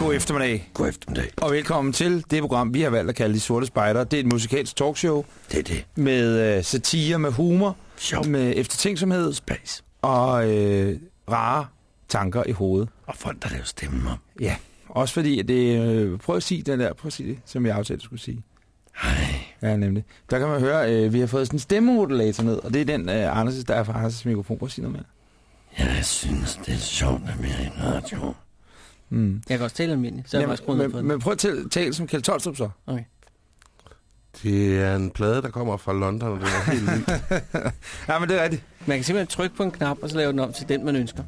God eftermiddag, God eftermiddag. og velkommen til det program, vi har valgt at kalde De Sorte Spejder. Det er et musikalsk talkshow Det er det. med øh, satire, med humor, Sjov. med eftertænksomhed Space. og øh, rare tanker i hovedet. Og folk, der laver stemmer. Ja, også fordi, at det, øh, prøv at sige den der, prøv at sige det, som jeg aftalte, skulle sige. Hej. Ja, nemlig. Der kan man høre, øh, vi har fået sådan en stemmemodulator ned, og det er den, øh, Anders, der er fra Anders' mikrofon. Prøv at sige noget mere. Jeg synes, det er sjovt, at er i en radio. Mm. Jeg kan også tale almindeligt, så jeg Jamen, på men, den. men prøv at tale, tale som Kjeld Tolstrup så. Okay. Det er en plade, der kommer fra London, og det er helt ny. Ja, men det er rigtigt. Man kan simpelthen trykke på en knap, og så lave den om til den, man ønsker.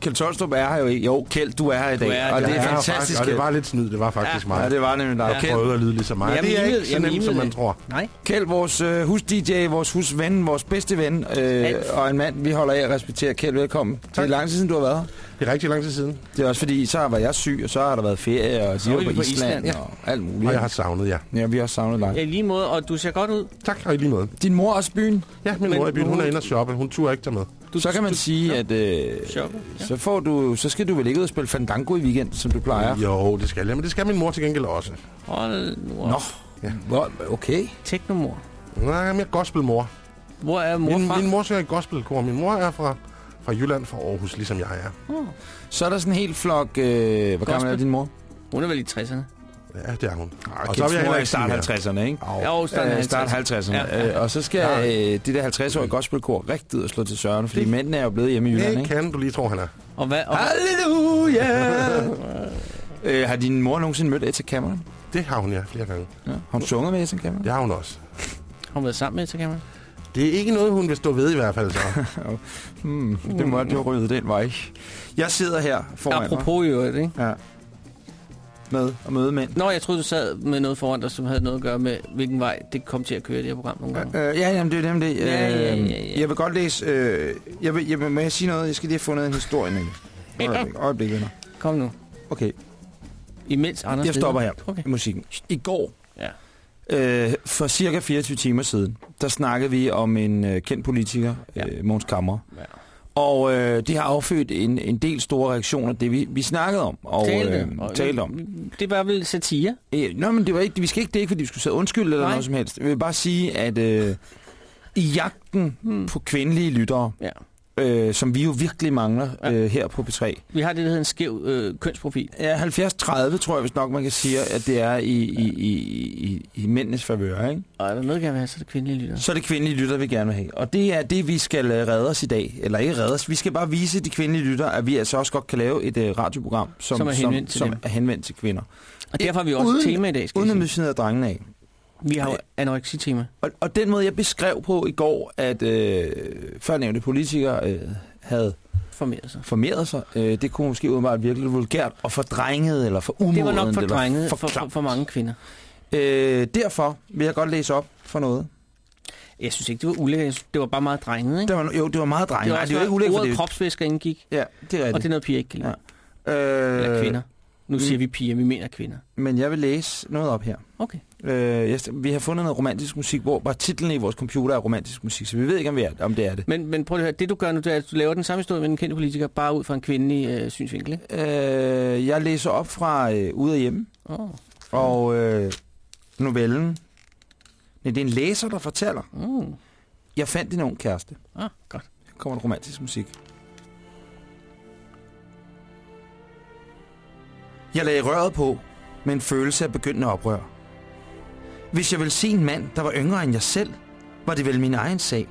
Kjeld Tolstrup er her jo ikke. Jo, Kjeld, du er her i dag, er- og det er er her fantastisk. Og det Kjeld. var lidt snyd, det var faktisk Ja. mig. Ja, det var nemlig dig. Jeg prøvede at lyde ligesom mig. Jeg det er ikke så nemt, som man tror. Nej. Kjeld, vores øh, hus-DJ, vores husven, vores bedste ven, øh, Alt. og en mand, vi holder af at respektere. Kjeld, velkommen. Det er lang tid siden, du har været her. Det er rigtig lang tid siden, Det er også fordi, så var jeg syg, og så har der været ferie, og så var på Island, Island, og alt muligt. og jeg har savnet jer. Ja, vi har savnet dig. Ja, i lige måde, og du ser godt ud. Tak, og i lige måde. Din mor er også i byen. Ja, min Men mor er i byen, hun er inde og shoppe. Hun turde ikke tage med. Du, Så kan man sige, at øh, Shoppe, ja. så, får du, så skal du vel ikke ud og spille Fandango i weekend, som du plejer. Jo, det skal jeg. Men det skal min mor til gengæld også. Hold nu op. Nå, Ja. Hvor, okay. Teknomor. Nej, jeg er mere gospelmor. Hvor er mor Min, fra? min mor synger i gospelkor. Min mor er fra, fra Jylland, fra Aarhus, ligesom jeg er. Oh, Så er der sådan en helt flok... Øh, hvor gammel er din mor? hun er vil i 60'erne. Ja, det er hun. Og og så vil jeg heller ikke mere. 50'erne, ikke? Jo, Øh, start 50'erne. 50'erne. Ja, ja. Øh, og så skal Ja. øh, det der 50-årige gospelkor rigtig ud og slå til søren, fordi Det- mændene er jo blevet hjemme i Jylland, Det ikke? kan du lige tro, han er. Og hvad? Og, Halleluja! øh, har din mor nogensinde mødt Etta Cameron? Det har hun, ja, flere gange. Ja. Har hun sunget med Etta Cameron? Det har hun også. har hun været sammen med til kamera? Det er ikke noget, hun vil stå ved i hvert fald, så. Hmm, det må jo rydde den vej. Jeg sidder her foran Apropos i øvrigt, ikke? mig. Ja. Med at møde mænd. Nå, jeg troede, du sad med noget foran dig, som havde noget at gøre med, hvilken vej det kom til at køre det her program nogle gange. Øh, ja, jamen, det er nemlig det. Ja, ja, ja, Øh, ja. Jeg vil godt læse... Øh, jeg vil, jeg vil, må jeg sige noget? Jeg skal lige have fundet en historie, nemlig. Øjeblik, øjeblik, venner. Kom nu. Okay, Imens Anders jeg stopper her Okay. i musikken. I går, Ja. Øh, for cirka 24 timer siden, der snakkede vi om en øh, kendt politiker, Ja. øh, Måns Kammer. Ja. Og øh, det har affødt en, en del store reaktioner, det vi, vi snakkede om. Og, Talte, øh, og- talte om. Det var vel satire? Øh, Nå, men det var ikke, vi skal ikke, det ikke, fordi vi skulle sige undskyld eller Nej. noget som helst. Jeg vil bare sige, at øh, i jagten Hmm. på kvindelige lyttere, Ja. Øh, som vi jo virkelig mangler Ja. øh, her på P3. Vi har det, der hedder en skæv øh, kønsprofil. Ja, 70-30 tror jeg, hvis nok man kan sige, at det er i, i, i, i, i mændenes favør, ikke? Og er der noget, jeg vil have, så er det kvindelige lytter. Så er det kvindelige lytter, vi gerne vil have. Og det er det, vi skal øh, redde os i dag. Eller ikke redde os, vi skal bare vise de kvindelige lytter, at vi altså også godt kan lave et uh, radioprogram, som, Som er henvendt til som dem. er henvendt til kvinder. Og derfor har vi også et tema i dag, Uden at af drengene af. Vi har jo anoreksi-tema. Og, og den måde, jeg beskrev på i går, at øh, førnævnte politikere øh, havde Formeret sig. formeret sig, øh, det kunne måske udmærket virke lidt vulgært og for drenget eller for umoden. Det var nok for eller drenget for, for, for, for mange kvinder. Øh, derfor vil jeg godt læse op for noget. Jeg synes ikke, det var ulækkert. Det var bare meget drengende, ikke? Det var, jo, det var meget drenget. Det var, Nej, det var ikke ulækkert, ordet det kropsvæsker indgik, Ja, det er og rigtigt. det er noget, piger ikke kan lide. Ja. Eller Øh, kvinder. Nu siger mm. vi piger, vi mener kvinder. Men jeg vil læse noget op her. Okay. Øh, jeg, vi har fundet noget romantisk musik, hvor bare titlen i vores computer er romantisk musik, så vi ved ikke, om, vi er, om det er det. Men, men prøv at høre, det du gør nu, det er, at du laver den samme historie med en kendt politiker, bare ud fra en kvindelig øh, synsvinkel? Øh, jeg læser op fra øh, Ude af Hjemme, Oh. og øh, novellen. Nej, det er en læser, der fortæller. Mm. Jeg fandt en ung kæreste. Ah, godt. Her kommer en romantisk musik. Jeg lagde røret på med en følelse af begyndende oprør. Hvis jeg ville se en mand, der var yngre end jeg selv, var det vel min egen sag.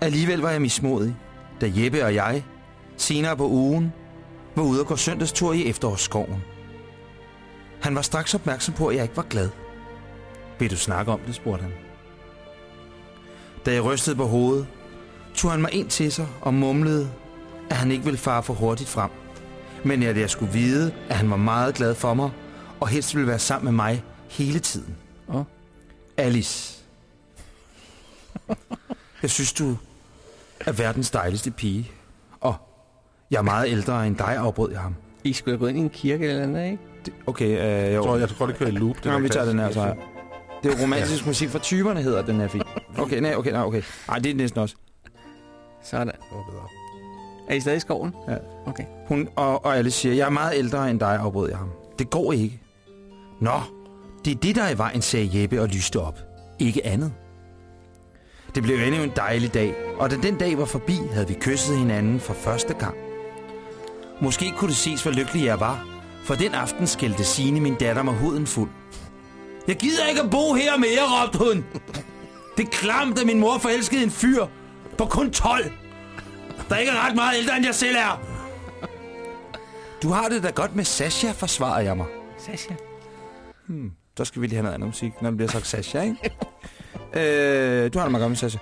Alligevel var jeg mismodig, da Jeppe og jeg, senere på ugen, var ude og gå søndagstur i efterårsskoven. Han var straks opmærksom på, at jeg ikke var glad. Vil du snakke om det, spurgte han. Da jeg rystede på hovedet, tog han mig ind til sig og mumlede, at han ikke ville fare for hurtigt frem. Men at jeg skulle vide, at han var meget glad for mig, og helst ville være sammen med mig hele tiden. Åh. Alice. Jeg synes, du er verdens dejligste pige. Og jeg er meget ældre end dig, afbrød jeg ham. I skulle da gå ind i en kirke eller andet, ikke? Det- Okay, øh, Jeg jo. tror, jeg tror, det kører i loop. Det Nå, vi tager den her, så. Det er jo romantisk musik for typerne, hedder den her film. Okay, nej, okay, nej, okay. Ej, det er næsten også. Sådan. Det var bedre. Er I stadig i skoven? Ja. Okay. Hun og, og Alice siger, jeg er meget ældre end dig, afbrød jeg ham. Det går ikke. Nå, det er det, der er i vejen, sagde Jeppe og lyste op. Ikke andet. Det blev endnu en dejlig dag, og da den dag var forbi, havde vi kysset hinanden for første gang. Måske kunne det ses, hvor lykkelig jeg var, for den aften skældte Signe min datter mig huden fuld. Jeg gider ikke at bo her mere, råbte hun. Det klamt, at min mor forelskede en fyr på kun 12 der ikke er ret meget ældre, end jeg selv er. Du har det da godt med Sasha, forsvarede jeg mig. Sasha. Så skal vi lige have noget andet musik, når det bliver sagt Sasha, ikke? øh, du har det meget godt med Sasha.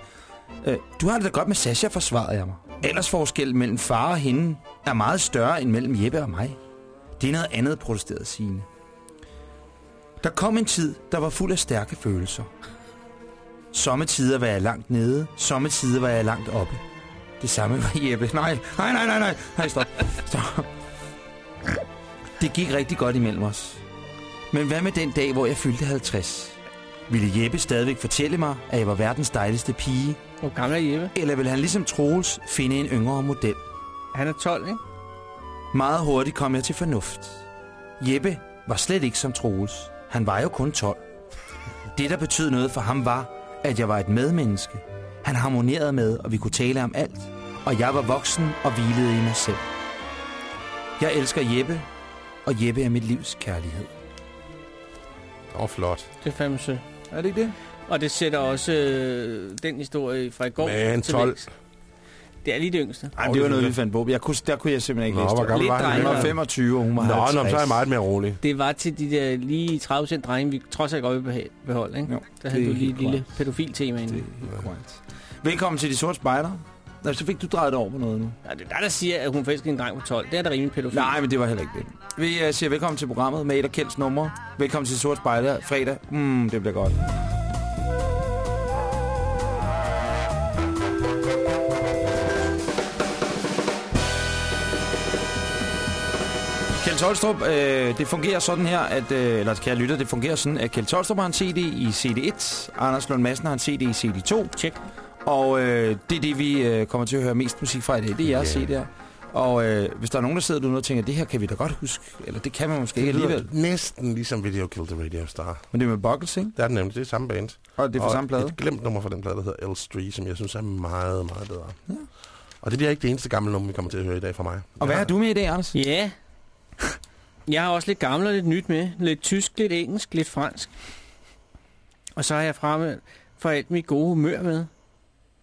Øh, du har det da godt med Sasha, forsvarede jeg mig. Aldersforskel mellem far og hende er meget større end mellem Jeppe og mig. Det er noget andet, protesterede Signe. Der kom en tid, der var fuld af stærke følelser. Sommetider var jeg langt nede, sommetider var jeg langt oppe. Det samme var Jeppe. Nej, nej, nej, nej, nej. Nej, stop. stop. Det gik rigtig godt imellem os. Men hvad med den dag, hvor jeg fyldte 50? Ville Jeppe stadigvæk fortælle mig, at jeg var verdens dejligste pige? Hvor gammel er Jeppe? Eller ville han ligesom Troels finde en yngre model? Han er 12, ikke? Meget hurtigt kom jeg til fornuft. Jeppe var slet ikke som Troels. Han var jo kun 12. Det, der betød noget for ham, var, at jeg var et medmenneske. Han harmonerede med, og vi kunne tale om alt. Og jeg var voksen og hvilede i mig selv. Jeg elsker Jeppe, og Jeppe er mit livs kærlighed. Åh, oh, flot. Det er fandme sødt. Er det ikke det? Og det sætter også øh, den historie fra i går. Men til 12. vægs. Det er lige det yngste. Nej, det var noget, vi fandt på. Jeg kunne, der kunne jeg simpelthen ikke Nå, læse hvor det. gammel Lidt var han? Drenge. var 25, og hun var Nå, 50. nå, så er jeg meget mere rolig. Det var til de der lige 30 drenge, vi trods alt godt vil beholde, ikke? Jo, Der havde du lige et lille pædofil-tema inde. Det er korrekt. Velkommen til De Sorte Spejder. Nå, så fik du drejet over på noget nu. Ja, det er der, der siger, at hun forelsker en dreng på 12. Det er da rimelig pædofil. Nej, men det var heller ikke det. Vi uh, siger velkommen til programmet med et af Kjelds numre. Velkommen til De Sorte Spejder fredag. Mm, det bliver godt. Tolstrup, øh, det fungerer sådan her, at, øh, eller kære lytter, det fungerer sådan, at Kjeld Tolstrup har en CD i CD1, Anders Lund Madsen har en CD i CD2, Tjek. og øh, det er det, vi øh, kommer til at høre mest musik fra i dag. Det er jeres Ja. CD'er. Og øh, hvis der er nogen, der sidder derude og tænker, det her kan vi da godt huske, eller det kan man måske ikke Det lyder alligevel. næsten ligesom Video Kill the Radio Star. Men det er med Buckles, ikke? Det er det nemlig, det er samme band. Og det er fra og samme plade. et glemt nummer fra den plade, der hedder L3, som jeg synes er meget, meget bedre. Ja. Og det bliver ikke det eneste gamle nummer, vi kommer til at høre i dag fra mig. Og hvad har du med i dag, Anders? Ja. Jeg har også lidt gammelt og lidt nyt med. Lidt tysk, lidt engelsk, lidt fransk. Og så har jeg fremme for alt mit gode humør med,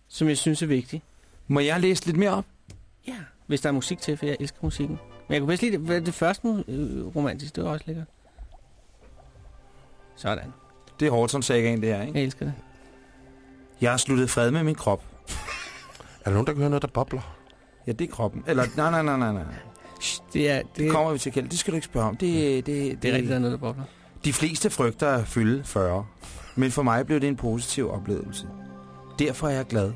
som jeg synes er vigtigt. Må jeg læse lidt mere op? Ja. Hvis der er musik til, for jeg elsker musikken. Men jeg kunne bedst lide det, det første øh, romantisk, det var også lækkert. Sådan. Det er Horton Sagaen, det her, ikke? Jeg elsker det. Jeg har sluttet fred med min krop. Er der nogen, der kan høre noget, der bobler? Ja, det er kroppen. Eller, nej, nej, nej, nej, nej. Det er, det, Det kommer vi til, Kjeld. Det skal du ikke spørge om. Det, det, det, det er rigtigt, der er noget, der bobler. De fleste frygter at fylde 40. Men for mig blev det en positiv oplevelse. Derfor er jeg glad.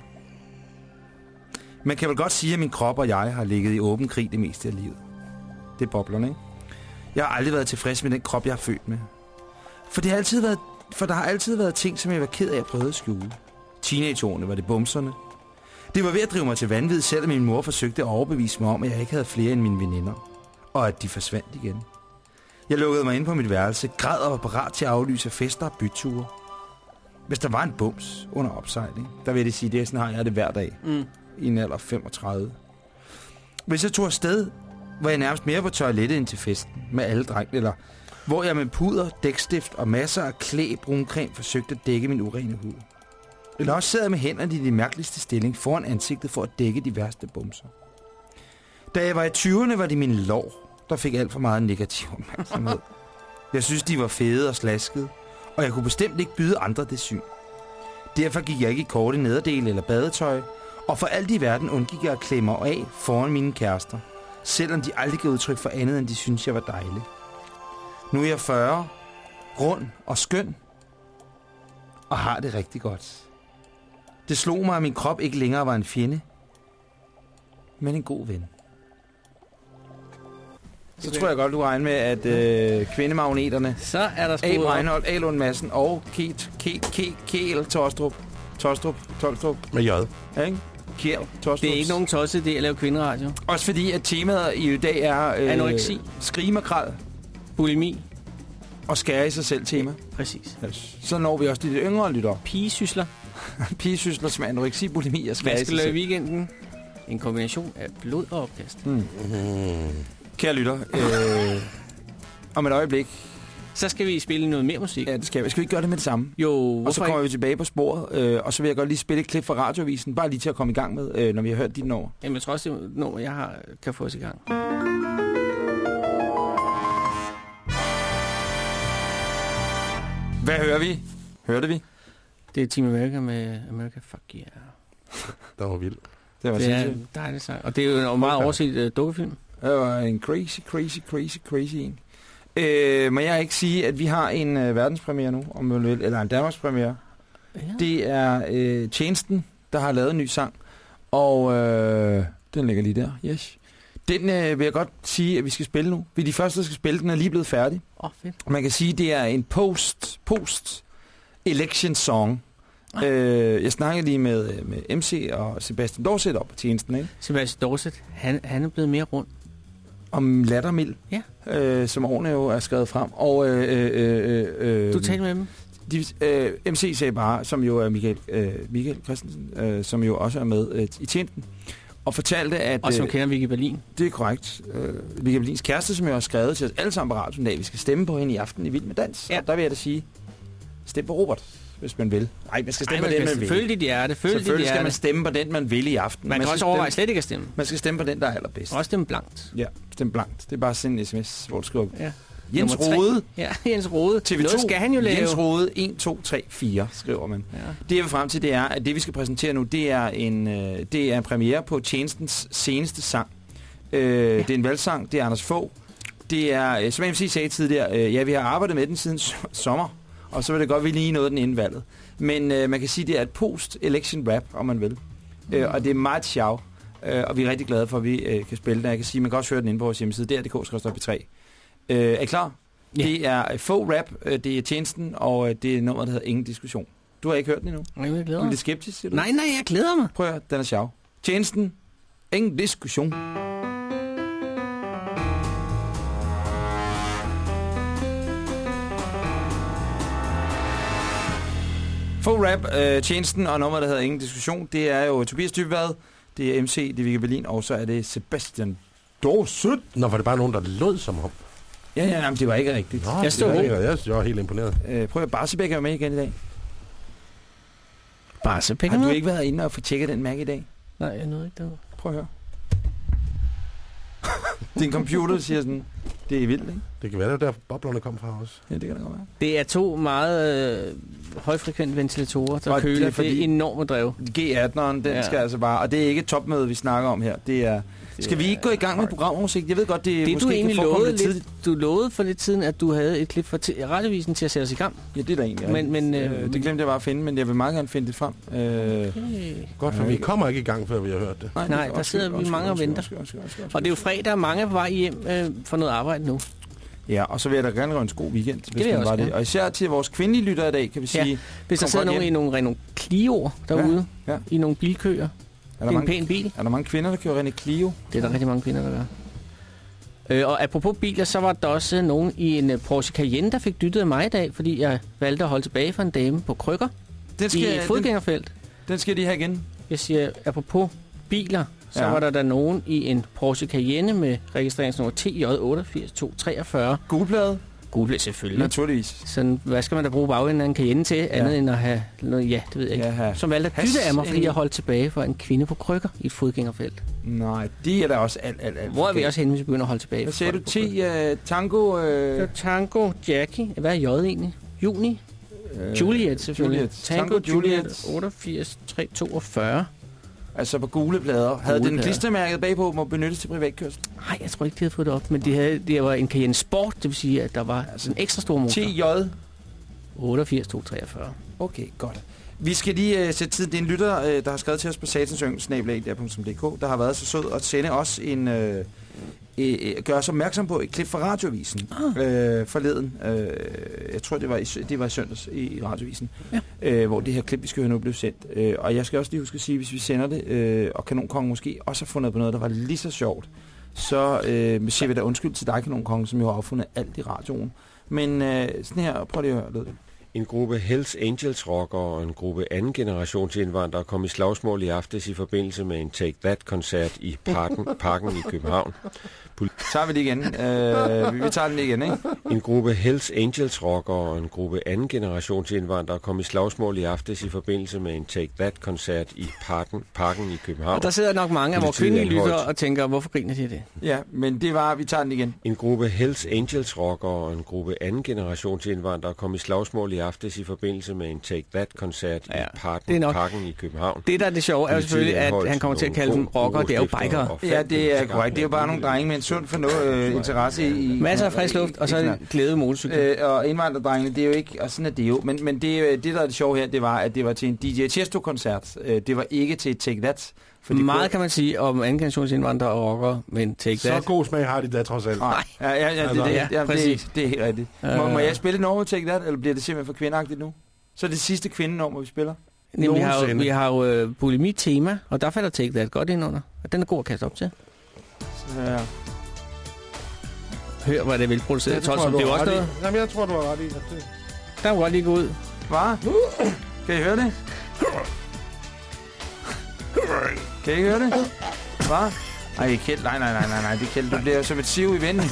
Man kan vel godt sige, at min krop og jeg har ligget i åben krig det meste af livet. Det er boblerne, ikke? Jeg har aldrig været tilfreds med den krop, jeg er født med. For, det har altid været, for der har altid været ting, som jeg var ked af at prøve at skjule. Teenageårene var det bumserne. Det var ved at drive mig til vanvid, selvom min mor forsøgte at overbevise mig om, at jeg ikke havde flere end mine veninder. Og at de forsvandt igen. Jeg lukkede mig ind på mit værelse, græd og var parat til at aflyse fester og byture. Hvis der var en bums under opsejling, der vil det sige, det er sådan har jeg det hver dag Mm. i en alder af 35. Hvis jeg tog afsted, var jeg nærmest mere på toilettet end til festen med alle drengene, eller hvor jeg med puder, dækstift og masser af klæ bruncreme forsøgte at dække min urene hud. Eller også sad jeg med hænderne i de mærkeligste stilling foran ansigtet for at dække de værste bumser. Da jeg var i 20'erne, var det min lår, der fik alt for meget negativ opmærksomhed. Jeg synes, de var fede og slaskede, og jeg kunne bestemt ikke byde andre det syn. Derfor gik jeg ikke i korte nederdel eller badetøj, og for alt i verden undgik jeg at klemme mig af foran mine kærester, selvom de aldrig gav udtryk for andet, end de synes jeg var dejlig. Nu er jeg 40, rund og skøn, og har det rigtig godt. Det slog mig, at min krop ikke længere var en fjende, men en god ven. Så tror jeg godt, du regner med, at øh, kvindemagneterne Så er der A. skruet op. Breinholt, A. Lund Madsen og Ket, Ket, Ket, Kjell Tostrup. Tostrup, Tolstrup, Med J. ikke? Kjell Tostrup. Det er ikke nogen tosset idé at lave kvinderadio. Også fordi, at temaet i dag er... Øh, Anoreksi. Skrigemakral Bulimi. og skære i sig selv tema. Præcis. Yes. Så når vi også de lidt yngre lytter. Pigesysler. Pigesysler som anoreksi, bulimi og Hvad i weekenden? En kombination af blod og opkast. Mm. Kære lytter, øh, om et øjeblik, Så skal vi spille noget mere musik. ja, det skal, vi. skal vi ikke gøre det med det samme? Jo, Og så kommer ikke? vi tilbage på sporet, øh, og så vil jeg godt lige spille et klip fra radioavisen, bare lige til at komme i gang med, øh, når vi har hørt dit nummer. Jamen, jeg tror også, det er nummer, jeg har, kan få os i gang. Hvad hører vi? Hørte vi? Det er Team America med America Fuck Yeah. Der var vildt. Det var Det er sindssygt. en dejlig sang. Og det er jo en meget Okay. overset uh, dukkefilm. Det var en crazy, crazy, crazy, crazy en. Øh, må jeg ikke sige, at vi har en øh, verdenspremiere nu, om man vil, eller en Danmarkspremiere. Ja. Det er øh, Tjenesten, der har lavet en ny sang, og øh, den ligger lige der, yes. Den øh, vil jeg godt sige, at vi skal spille nu. Vi er de første, der skal spille, den er lige blevet færdig. Åh, oh, fedt. Og man kan sige, at det er en post, post election song. Øh, jeg snakkede lige med, øh, med MC og Sebastian Dorset op på tjenesten, ikke? Sebastian Dorset, han, han er blevet mere rund. om lattermild, Ja. øh, som årene jo er skrevet frem. Og øh, øh, øh, øh, Du talte med dem? de, øh, MC sagde bare, som jo er Michael, øh, Michael Christensen, øh, som jo også er med øh, i tjenesten, og fortalte, at Og som øh, kender Vicky Berlin. det er korrekt. Øh, Michael Berlins kæreste, som jo har skrevet til os alle sammen på radioen dag, vi skal stemme på hende i aften i Vild med Dans. Ja. Og der vil jeg da sige, stem på Robert, hvis man vil. Nej, man skal Ej, stemme man på den, man vil. følge dit hjerte. Følge dit Selvfølgelig skal hjerte. man stemme på den, man vil i aften. Man kan skal også overveje stemme, slet ikke at stemme. man skal stemme på den, der er allerbedst. Også stemme blankt. Ja, stem blankt. Det er bare at sende en sms, hvor du skriver Ja. Jens. Rode, Ja, Jens Rode. TV2. Noget skal han jo lave. Jens Rode 1, 2, 3, 4, skriver man. Ja. Det jeg vil frem til, det er, at det vi skal præsentere nu, det er en, øh, det er en premiere på Tjenestens seneste sang. Øh, ja. Det er en valgsang, det er Anders Fogh. Det er, øh, som MC sagde tidligere, øh, ja, vi har arbejdet med den siden so- sommer, og så vil det godt, at vi lige nåede den inden valget. Men øh, man kan sige, det er et post-election rap, om man vil. Mm. Øh, og det er meget sjov, øh, og vi er rigtig glade for, at vi øh, kan spille den. Jeg kan sige, man kan også høre den inde på vores hjemmeside, dr.dk-3. Øh, er I klar? Ja. Det er Fogh rap, øh, det er Tjenesten, og øh, det er nummeret, der hedder Ingen Diskussion. Du har ikke hørt den endnu? Nej, jeg Du glæder er mig. lidt skeptisk, siger du? Nej, nej, jeg glæder mig. Prøv at høre, den er sjov. Tjenesten. Ingen diskussion. Full rap, øh, tjenesten og nummeret, der hedder Ingen Diskussion, det er jo Tobias Dybvad, det er MC, det er Vigga Berlin, og så er det Sebastian Dorset. Nå, var det bare nogen, der lød som om? Ja, ja, jamen, det var ikke rigtigt. Nå, Jeg det stod var på. ikke- Jeg, jeg var helt imponeret. Øh, prøv at Barsebæk er med igen i dag. Penge Har du ikke været inde og få tjekket den Mac i dag? Nej, jeg nåede ikke det. Prøv at høre. Din computer siger sådan, det er vildt, ikke? Det kan være, det var der boblerne kom fra også. Ja, det kan da godt være. Det er to meget øh, højfrekvente ventilatorer, der Og det er køler. Det er, fordi- enorme drev. G18'eren, den ja. Skal altså bare... Og det er ikke et topmøde, vi snakker om her. Det er... Skal vi ikke gå i gang med programoversigt? Jeg ved godt, det, Det måske du egentlig lovede lidt du lovede for lidt siden, at du havde et klip fra radiovisen til at sætte os i gang. Ja, det er der egentlig. Men- men, øh, øh, det glemte jeg bare at finde, men jeg vil meget gerne finde det frem. Øh, Okay. Godt, for Ja, vi kommer ikke i gang, før vi har hørt det. Nej, det er- der sidder vi mange og venter. Og det er jo fredag, mange er på vej hjem øh, for noget arbejde nu. Ja, og så vil jeg da gerne gøre en god weekend, hvis jeg man var det. Og især til vores kvindelige lyttere i dag, kan vi Ja. sige, Hvis der sidder nogen hjem. i nogle Renault Clio'er derude, Ja, ja. i nogle bilkøer, er det der, er en mange, pæn bil. er der mange kvinder, der kører René Clio? Det er der rigtig mange kvinder, der gør. Øh, og apropos biler, så var der også nogen i en øh, Porsche Cayenne, der fik dyttet af mig i dag, fordi jeg valgte at holde tilbage for en dame på krykker Den i skal, et den, fodgængerfelt. den skal de have igen. Jeg siger, apropos biler, så Ja. var der der nogen i en Porsche Cayenne med registreringsnummer TJ88243. Gulplade. Gule selvfølgelig. Naturligvis. Sådan, hvad skal man da bruge bagenden af en Cayenne til, andet end at have noget, ja, det ved jeg ikke. Ja. Som valgte at dytte af mig, fordi jeg holdt tilbage for en kvinde på krykker i et fodgængerfelt. Nej, de er da også alt, alt, alt. Hvor er vi også henne, hvis vi begynder at holde tilbage? Hvad sagde du? 10 uh, tango... krykker? Uh, Så Tango, Jackie. Hvad er J egentlig? Juni? Juliet selvfølgelig. Juliet. Tango, Tango, Juliet. Juliet. 88, 342. altså på gule plader. Havde den klistermærket bagpå må benyttes til privatkørsel? Nej, jeg tror ikke, de havde fået det op. Men det, havde, det var en Cayenne Sport, det vil sige, at der var altså en ekstra stor motor. TJ. 88, 243. Okay, godt. Vi skal lige uh, sætte tid. Det er en lytter, uh, der har skrevet til os på satansyng.dk, der har været så sød at sende os en... Uh, øh, gøre os opmærksom på et klip fra Radioavisen Ah. øh, forleden. Øh, jeg tror, det var i, det var i søndags i, i Radioavisen, Ja. øh, hvor det her klip, vi skal høre nu, blev sendt. Øh, og jeg skal også lige huske at sige, hvis vi sender det, øh, og Kanonkongen måske også har fundet på noget, der var lige så sjovt, så øh, siger vi da undskyld til dig, Kanonkongen, som jo har opfundet alt i radioen. Men øh, sådan her, prøv lige at høre lyden. En gruppe Hells Angels rockere og en gruppe anden generations indvandrere kom i slagsmål i aftes i forbindelse med en Take That-koncert i parken, parken i København. Tager vi det igen. Øh, vi, vi tager den igen, ikke? En gruppe Hells Angels rockere og en gruppe anden generations indvandrere kom i slagsmål i aftes i forbindelse med en Take That-koncert i parken, parken i København. Og der sidder nok mange af vores kvindelige lyttere og tænker, hvorfor griner de det? Ja, men det var, vi tager den igen. En gruppe Hells Angels rockere og en gruppe anden generations indvandrere kom i slagsmål i aftes i forbindelse med en Take That-koncert Ja, i parken, det er nok- parken i København. Det, der er det sjove, er jo selvfølgelig, at han kommer til at kalde dem rockere. Det er jo bikere. Ja, det er korrekt. Det er jo bare nogle drenge med en sund fornu- øh, interesse i... Masser af frisk luft, og så er glæde motorcykel. Øh, og indvandrerdrengene, det er jo ikke, og sådan er det jo, men, men det, jo- det der er det sjove her, det var, at det var til en DJ Chesto-koncert. Øh, det var ikke til Take That. For det Meget kan man sige om anden generations indvandrere og rockere, men take Så that. god smag har de da trods alt. Nej, ja, ja, ja, det, Altså, det, ja, ja, det, præcis. det, det er helt rigtigt. Må, Øh. må jeg spille nummer Take That, eller bliver det simpelthen for kvindeagtigt nu? Så er det sidste kvindenummer, vi spiller. Jamen, vi har jo, vi har jo øh, bulimi-tema, og der falder take that godt ind under. Og den er god at kaste op til. Så, ja. Hør, hvor er det velproduceret. Det Ja, tror jeg, det er også noget. Jamen, jeg tror, du har ret i. det- Der må godt lige gå ud. Hvad? Kan I høre det? Kan I høre det? Hvad? Ej, Kjeld, nej, nej, nej, nej, nej, det er Kjeld. Du bliver jo som et siv i vinden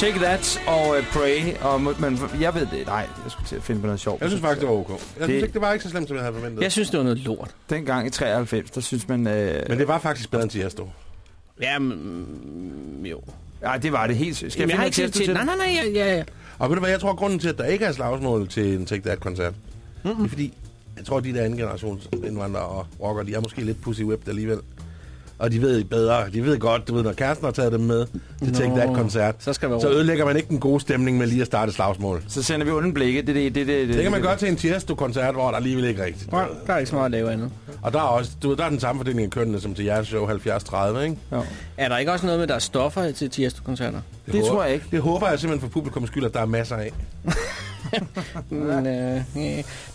Take That og uh, Pray. Og, men jeg ved det. Nej, jeg skulle til at finde på noget sjovt. Jeg synes faktisk, det var ok. Jeg Det- synes ikke, det var ikke så slemt, som jeg havde forventet. Jeg synes, det var noget lort. Dengang i 93, der synes man... Øh, Men det var faktisk bedre end Tiesto. Jamen, jo. Nej, det var det helt... Skal Jamen, jeg har ikke set til... Nej, nej, nej, ja, ja, ja. Og ved du hvad, jeg tror, grunden til, at der ikke er slagsmål til en Take That-koncert, mm-hmm. det er fordi, jeg tror, de der anden generations indvandrere og rockere, de er måske lidt pussy whipped alligevel. Og de ved bedre. De ved godt, du ved, når kæresten har taget dem med til Take Nå, That-koncert, Så skal der så ødelægger man ikke den gode stemning med lige at starte slagsmål. Så sender vi onde blikke. Det, det, det, det, Det kan man gøre til en Tiesto-koncert, hvor der alligevel ikke rigtigt. Nej, der er ikke så meget at lave andet. Og der er også, du ved, der er den samme fordeling af kønnene som til jeres show 70-30, ikke? Ja. Er der ikke også noget med, der er stoffer til Tiesto-koncerter? Det håber- tror jeg ikke. Det håber jeg simpelthen for publikums skyld, at der er masser af. Men, øh.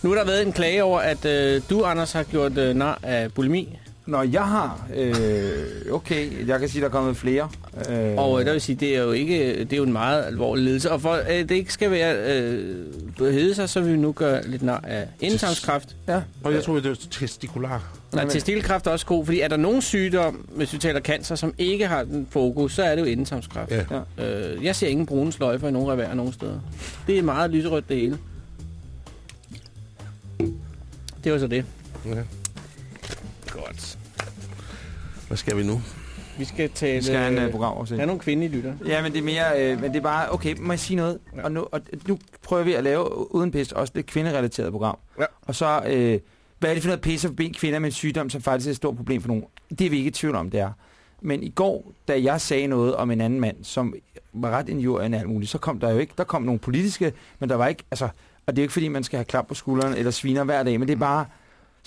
Nu har der været en klage over, at øh, du, Anders, har gjort øh, nar af bulimi. Når jeg har... Øh, okay, jeg kan sige, der er kommet flere. Øh, Og øh, der vil sige, det er jo ikke, det er jo en meget alvorlig ledelse. Og for øh, det ikke skal være øh, hedde sig, så vil vi nu gøre lidt nar af endetarmskræft. Ja. Og jeg tror, det er testikular. Nej, testilkræft er også god, fordi er der nogen sygdom, hvis vi taler cancer, som ikke har den fokus, så er det jo endetarmskræft. Ja. Ja. Øh, jeg ser ingen brune sløjfer i nogen revær nogen steder. Det er meget lyserødt det hele. Det var så det. Ja. Godt. Hvad skal vi nu? Vi skal tale... Vi skal have en uh, øh, programoversigt. have nogle kvindelige lytter. Ja, men det er mere... Øh, men det er bare... Okay, må jeg sige noget? Ja. Og, nu, og nu prøver vi at lave, uden pist, også det kvinderelateret program. Ja. Og så... Øh, hvad er det for noget pisse forbi kvinder med en sygdom, som faktisk er et stort problem for nogen? Det er vi ikke i tvivl om, det er. Men i går, da jeg sagde noget om en anden mand, som var ret injurierende og alt muligt, så kom der jo ikke... Der kom nogle politiske, men der var ikke... Altså, og det er jo ikke, fordi man skal have klap på skulderen eller sviner hver dag, men det er bare...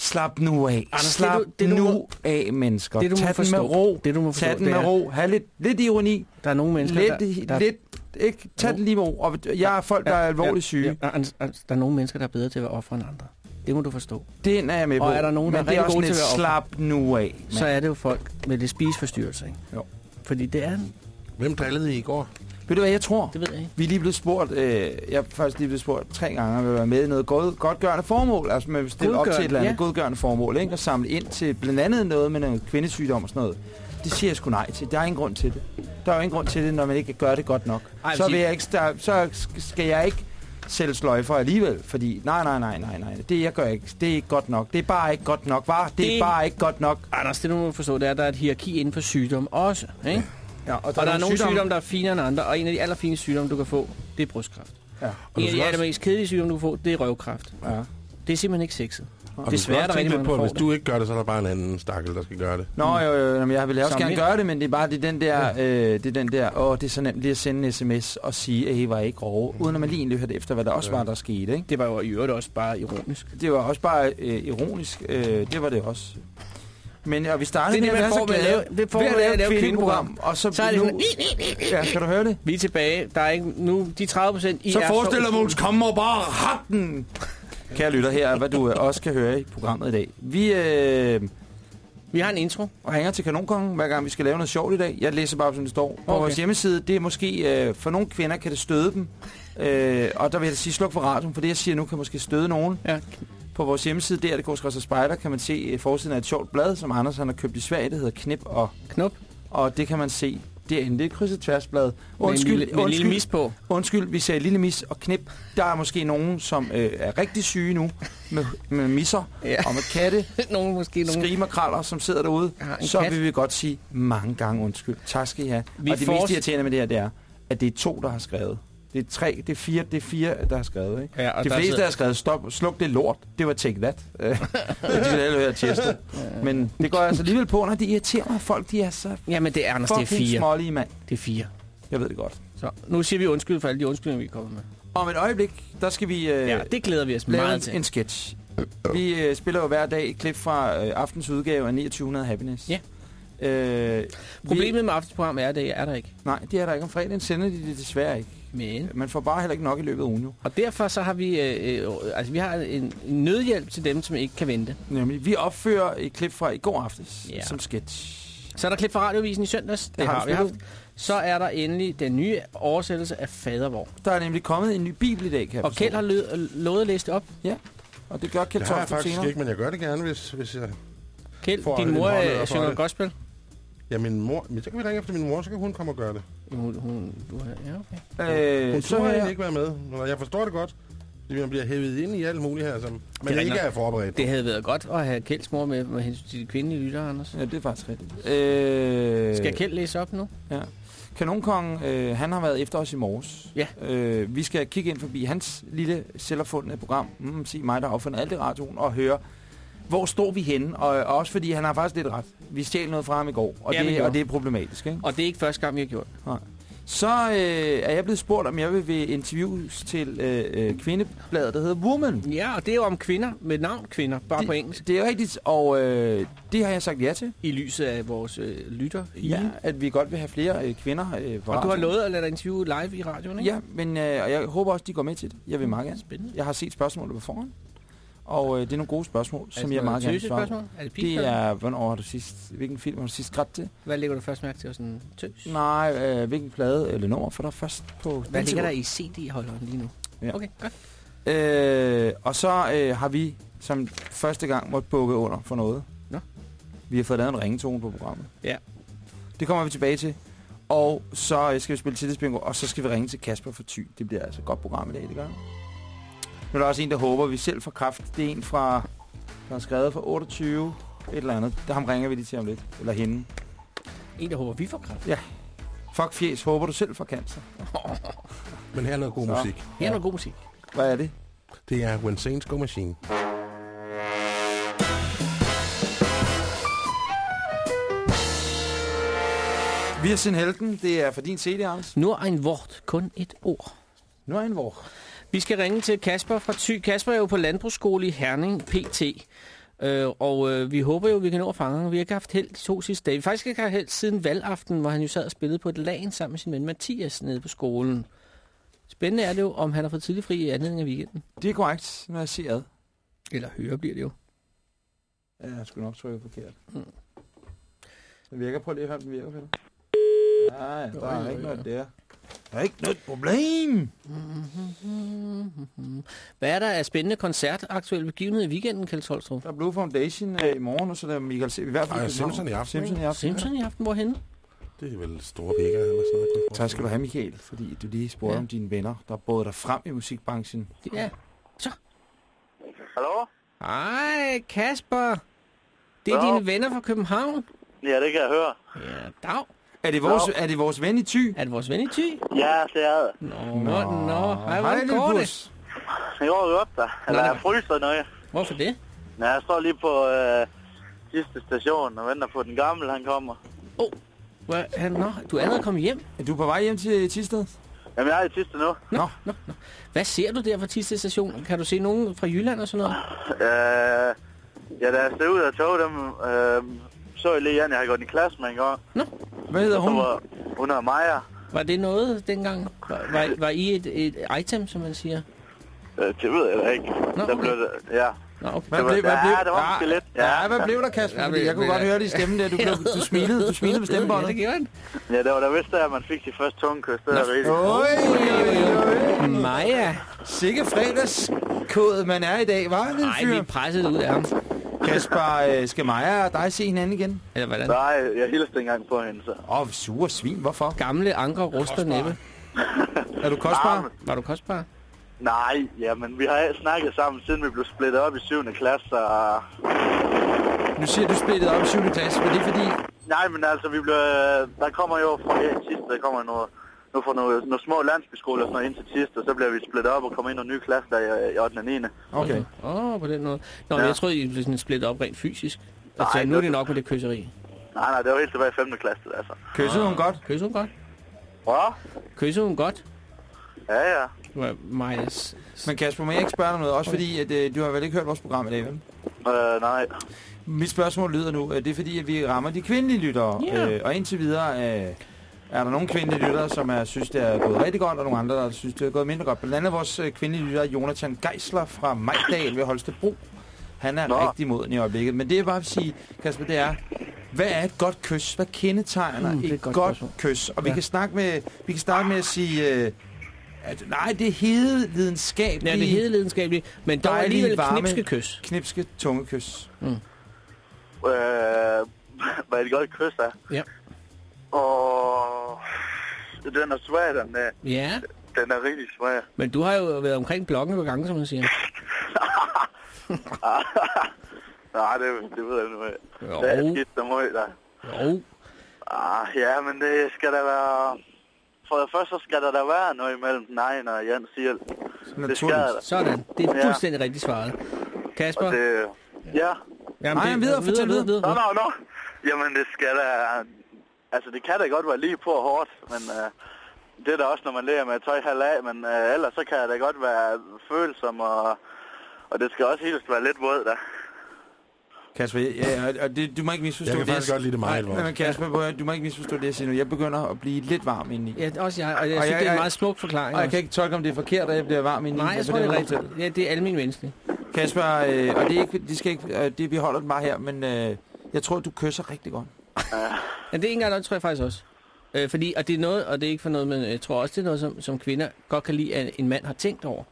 Slap nu af. Anders, det Slap du- det du nu må- af, mennesker. Det du må Tag den forstå, med ro. det du må forstå, Tag den det med er, ro. Ha' lidt, lidt ironi. der er nogle mennesker, Lidt, der, der, lidt, ikke? Tag Jo. den lige med ro. Og jeg er folk, der er alvorligt syge. Ja, ja, Anders, Anders, der er nogle mennesker, der er bedre til at være offer end andre. Det må du forstå. Den er jeg med Og på. er der nogen, der Men er det er rigtig gode til at være slap nu af. Så er det jo folk med lidt spiseforstyrrelse, ikke? Jo. Fordi det er en... Hvem drillede I i går? Ved du hvad jeg tror? Det ved jeg ikke. Vi er lige blevet spurgt, øh, jeg er faktisk lige blevet spurgt tre gange, om jeg være med i noget god, godgørende formål. Altså man vil stille op til et eller andet ja. godgørende formål, ikke? Og samle ind til blandt andet noget med noget kvindesygdom og sådan noget. Det siger jeg sgu nej til. Der er ingen grund til det. Der er jo ingen grund til det, når man ikke gør det godt nok. Ej, så, vil jeg ikke, der, så skal jeg ikke sælge sløjfer alligevel, fordi nej, nej, nej, nej, nej, det jeg gør ikke. Det er ikke godt nok. Det er bare ikke godt nok, var. Det er Det- bare ikke godt nok. Anders, det du må forstå, det er, at der er et hierarki inden for sygdom også. Ikke? Ja, og Og der er nogle sygdomme, der er finere end andre, og en af de allerfineste sygdomme, du kan få, det er brystkræft. Ja. Og En af de allermest kedelige sygdomme, du kan få, det er røvkræft. Ja. Det er simpelthen ikke sexet. Og skal er der rigtig mange, på, der hvis du ikke gør det, så er der bare en anden stakkel, der skal gøre det. Nå, jo, jo, jo, jeg vil også Som gerne gøre det, men det er bare det er den der, øh, det er den der, åh, det er så nemt lige at sende en sms og sige, at I var ikke grove, uden at man lige hørte efter, hvad der også Ja. var, der skete, ikke? Det var jo i øvrigt også bare ironisk. Det var også bare øh, ironisk, øh, det var det også. Men og vi startede Det er med det, at være så glade lave- det får ved at lave et lave kvindeprogram, og så, Så er det nu, sådan, ja, kan du høre det? Vi er tilbage. Der er ikke nu de 30 procent i Så er forestiller Måns kommer og bare hak den. Kære lytter, her er, hvad du øh, også kan høre i programmet i dag. Vi øh, Vi har en intro. ringer til Kanonkongen, hver gang vi skal lave noget sjovt i dag. Jeg læser bare, som det står. På Okay. vores hjemmeside, det er måske, øh, for nogle kvinder kan det støde dem. Øh, og der vil jeg sige, sluk for radioen, for det, jeg siger nu, kan måske støde nogen. Ja. På vores hjemmeside, der det går spejder, kan man se øh, forsiden af et sjovt blad, som Anders han har købt i Sverige, det hedder Knip, og, Knop. og det kan man se derinde. Det er et krydset tværsblad. Med en Undskyld, lille, med en lille undskyld, mis på. undskyld, vi sagde lille mis og knip. Der er måske nogen, som øh, er rigtig syge nu, med, med misser Ja. og med katte, nogen måske nogen. skrimerkraller, som sidder derude. Så kat. vil vi godt sige mange gange undskyld. Tak skal I have. Vi og det mest irriterende med det her, det er, at det er to, der har skrevet. Det er tre, det er fire, det er fire der har skrevet, ikke? Ja, og de der fleste sidder- har skrevet, stop, sluk det lort. Det var Take That. Øh, de vil alle høre Chester. Men det går altså alligevel på, når det irriterer mig, folk de er så Jamen det er Anders, det er fire. smålige, mand. Det er fire. Jeg ved det godt. Så nu siger vi undskyld for alle de undskyldninger, vi er kommet med. Om et øjeblik, der skal vi øh, Ja, det glæder vi os lave meget en, til. en sketch. Vi øh, spiller jo hver dag et klip fra øh, aftens udgave af 2900 Happiness. Ja. Øh, Problemet med aftensprogrammet er, at det er der ikke. Vi, nej, det er der ikke. Om fredagen sender de det desværre ikke. Men. Man får bare heller ikke nok i løbet af ugen jo. Og derfor så har vi, øh, øh, altså vi har en, en nødhjælp til dem, som ikke kan vente. Nemlig, vi opfører et klip fra i går aftes Ja. som sketch. Så er der klip fra radiovisen i søndags. Det har har du vi haft. Så er der endelig den nye oversættelse af Fadervor. Der er nemlig kommet en ny bibel i dag, kan jeg Og. Kjeld har lovet at læse det op. Og det gør Kjeld Det har jeg faktisk senere. ikke, men jeg gør det gerne, hvis, hvis jeg... Kjeld, Får din mor øh, synger det. gospel. Ja, min mor... Men så kan vi ringe efter min mor, så kan hun komme og gøre det. Hun, hun, du har, ja, okay. Øh, Hun så har egentlig jeg, ikke være med, men jeg forstår det godt. Fordi man bliver hævet ind i alt muligt her, som man Det er ikke er forberedt på. Det havde været godt at have Kjelds mor med, med hensyn til de kvindelige lyttere, Anders. ja, det er faktisk rigtigt. Øh, Skal Kjeld læse op nu? Kanonkongen, øh, han har været efter os i morges. Ja. Øh, vi skal kigge ind forbi hans lille selvopfundne program, mm, sig mig, der har opfundet alt i radioen, og høre, hvor står vi henne? Og, og også fordi han har faktisk lidt ret. Vi stjal noget fra ham i går, og, Ja, det, og det er problematisk. Ikke? Og det er ikke første gang, vi har gjort. Så øh, er jeg blevet spurgt, om jeg vil ved interviews til øh, øh, kvindebladet, der hedder Woman. Ja, og det er jo om kvinder med navn kvinder, bare Det- på engelsk. Det er rigtigt, og øh, det har jeg sagt ja til. I lyset af vores øh, lytter. Ja, at vi godt vil have flere øh, kvinder øh, på Og du har radioen. lovet at lade dig interviewe live i radioen, ikke? Ja, men øh, og jeg håber også, de går med til det. Jeg vil meget gerne. Spændende. Jeg har set spørgsmålet på forhånd. Og øh, det er nogle gode spørgsmål, Er som jeg meget gerne vil svare på. spørgsmål? Er det Det er, hvornår har du sidst, hvilken film har du sidst grædt til? Hvad lægger du først mærke til? Sådan tøs? Nej, øh, hvilken plade eller nummer, for der er først på... Hvad ligger der i CD-holderen lige nu? Ja. Okay, godt. Øh, og så øh, har vi som første gang måtte bukke under for noget. Nå. Vi har fået lavet en ringetone på programmet. Ja. Det kommer vi tilbage til. Og så øh, skal vi spille tillidsbingo, og så skal vi ringe til Kasper for Thy. Det bliver altså et godt program i dag, det gør. Nu er der også en, der håber, at vi selv får kraft. Det er en fra, der er skrevet fra 28, et eller andet. Der ham ringer vi lige til om lidt. Eller hende. En, der håber, vi får kraft. Fuck fjes, håber du selv får cancer? Men her er noget god Så. musik. Her er noget god musik. Hvad er det? Det er When Saints Go Machine. Vi har sin helten. Det er for din CD, Anders. Nu er en Wort kun et ord. Nu er en hvor. Vi skal ringe til Kasper fra Thy. Kasper er jo på landbrugsskole i Herning, PT. Øh, og øh, vi håber jo, vi kan nå at fange ham. Vi har ikke haft held de to sidste dage. Vi har faktisk ikke haft held siden valgaften, hvor han jo sad og spillede på et lagen sammen med sin ven Mathias nede på skolen. Spændende er det jo, om han har fået tidlig fri i anledning af weekenden. Det er korrekt, når jeg ser ad. Eller høre bliver det jo. Ja, jeg skulle nok trykke forkert. Mm. Den virker. Prøv lige at om den virker, Peter. Ja, der Jo, er jo, ikke jo. noget der. Der er ikke noget problem. Hvad er der af spændende koncert aktuelle begivenhed i weekenden, Kjeld Tolstrup? Der er Blue Foundation øh, i morgen, og så er der Michael Se. I hvert fald Ej. Simpson i aften, Simpson i aften. Simpson i aften, hvorhenne? Det er vel store Vega eller sådan noget. Tak skal du have, Michael, fordi du lige spurgte Ja. om dine venner, der både dig frem i musikbranchen. Ja. Hallo? Ej, Kasper. Det er Nå. dine venner fra København. Ja, det kan jeg høre. Ja, dag. Er det vores, er det vores ven i Thy? Er det vores ven i Thy? Ja, det er det. Nå, nå, nå. Hej, Hej, hvordan lille går det? Det går godt da. Eller jeg fryser noget. Hvorfor det? Ja, jeg står lige på øh, sidste station og venter på den gamle, han kommer. Hvad, han, nå, du er allerede kommet hjem. Er du på vej hjem til Tisted? Jamen, jeg er i sidste nu. Nå, Nå, nå. Hvad ser du der fra Tiste station? Kan du se nogen fra Jylland og sådan noget? Øh, ja, da jeg stod ud af toget, dem, øh, så jeg lige Jan, jeg har gået i klasse med en gang. hvad hedder hun? var hun er Maja. Var det noget dengang? Var, var, var I et, et item, som man siger? Øh, det ved jeg da ikke. Nå, Der okay. blev det, ja. Nå, okay. Hvad Det blev, hvad ja, blev, det var måske lidt. Ja, Ja. hvad blev der, Kasper? Ja, jeg kunne godt høre det i stemmen der. Du, blev, du smilede, du smilede med Ja, stemmebåndet. det gjorde han. Ja, det var da vist, at man fik de første tungekøs. Det er rigtigt. Oj. Maja. Sikke fredagskåd, man er i dag, var lille Nej, fyr? vi pressede ud af ham. Kasper, øh, skal Maja og dig se hinanden igen? Eller hvordan? Nej, jeg hilste ikke engang på hende, så. Åh, oh, sure svin, hvorfor? Gamle anker ruster næppe. Er du kostbar? Var du kostbar? Nej, jamen, vi har snakket sammen, siden vi blev splittet op i 7. klasse, og... Nu siger du splittet op i 7. klasse, men det er fordi... Nej, men altså, vi blev... Der kommer jo fra her i sidste, der kommer noget, nu fra nogle, nogle små landsbyskoler sådan noget ind til sidst, og så bliver vi splittet op og kommer ind i en ny klasse der i, i 8. og 9. Okay. Åh, oh, på den måde. Nå, ja. Jeg troede, I blev sådan splittet op rent fysisk. Altså, Nej, nu er det nok med det kysseri. Nej, nej, det var helt tilbage i 5. klasse, altså. Kyssede hun godt? Kysser hun godt? Hvad? Kysser hun godt? Ja, ja. Hvad- Majas... Men Kasper, må jeg ikke spørge dig noget? Også fordi, at øh, du har vel ikke hørt vores program i dag, vel? Øh, nej. Mit spørgsmål lyder nu, at det er fordi, at vi rammer de kvindelige lyttere. Ja. Øh, og indtil videre øh, er der nogle kvindelige lyttere, som er, synes, det er gået rigtig godt, og nogle andre, der synes, det er gået mindre godt. Blandt andet vores øh, kvindelige lytter, Jonathan Geisler fra Majdal ved Holstebro. Han er Nå. rigtig moden i øjeblikket. Men det jeg bare vil sige, Kasper, det er, hvad er et godt kys? Hvad kendetegner Mm, er et et godt godt, kys? Og vi, Ja. kan snakke med, vi kan starte med at sige, øh, at nej, det er hedelidenskab. Ja, det er hedelidenskabeligt, men dog Dejlige, alligevel varme- knipske kys. Knipske tungekys. Øh, hvad er det godt kys af? Ja. Og... Den er svær, den er. Ja, Den er rigtig svær. men du har jo været omkring blokken på gange, som man siger. Nej, det, det ved jeg nu ikke. Jo. Det er skidt, der må der. Jo, Ah, ja, men det skal der være... For det første skal der da være noget imellem Nejen og Jan Siel. Det skal der. sådan. Det er Ja. fuldstændig rigtigt svaret. Kasper? Og det... Ja. Jamen, Nej, det, videre, fortæl videre. Nå, nå, nå. Jamen, det skal da... Altså, det kan da godt være lige på og hårdt, men... Uh, det er da også, når man lærer med tøj halv af, men uh, ellers så kan det da godt være følsom, og, og det skal også helst være lidt våd, da. Kasper, ja, og det, du må ikke misforstå Jeg kan det. faktisk godt lide det meget Nej, men Kasper, du må ikke misforstå det, jeg siger nu. Jeg begynder at blive lidt varm indeni. Ja, også jeg, og jeg Og synes, jeg- det er en meget smuk forklaring. Og jeg også. kan ikke tolke, om det er forkert, at jeg bliver varm indeni. Nej, jeg tror, det er rigtigt. Ja, det er almindeligt menneskeligt. til. Kasper, øh, og det er ikke, de skal ikke, øh, det, vi holder den bare her, men øh, jeg tror, du kysser rigtig godt. Ja, det er ikke engang noget, tror jeg faktisk også. Øh, fordi, og det er noget, og det er ikke for noget, men jeg tror også, det er noget, som, som kvinder godt kan lide, at en mand har tænkt over.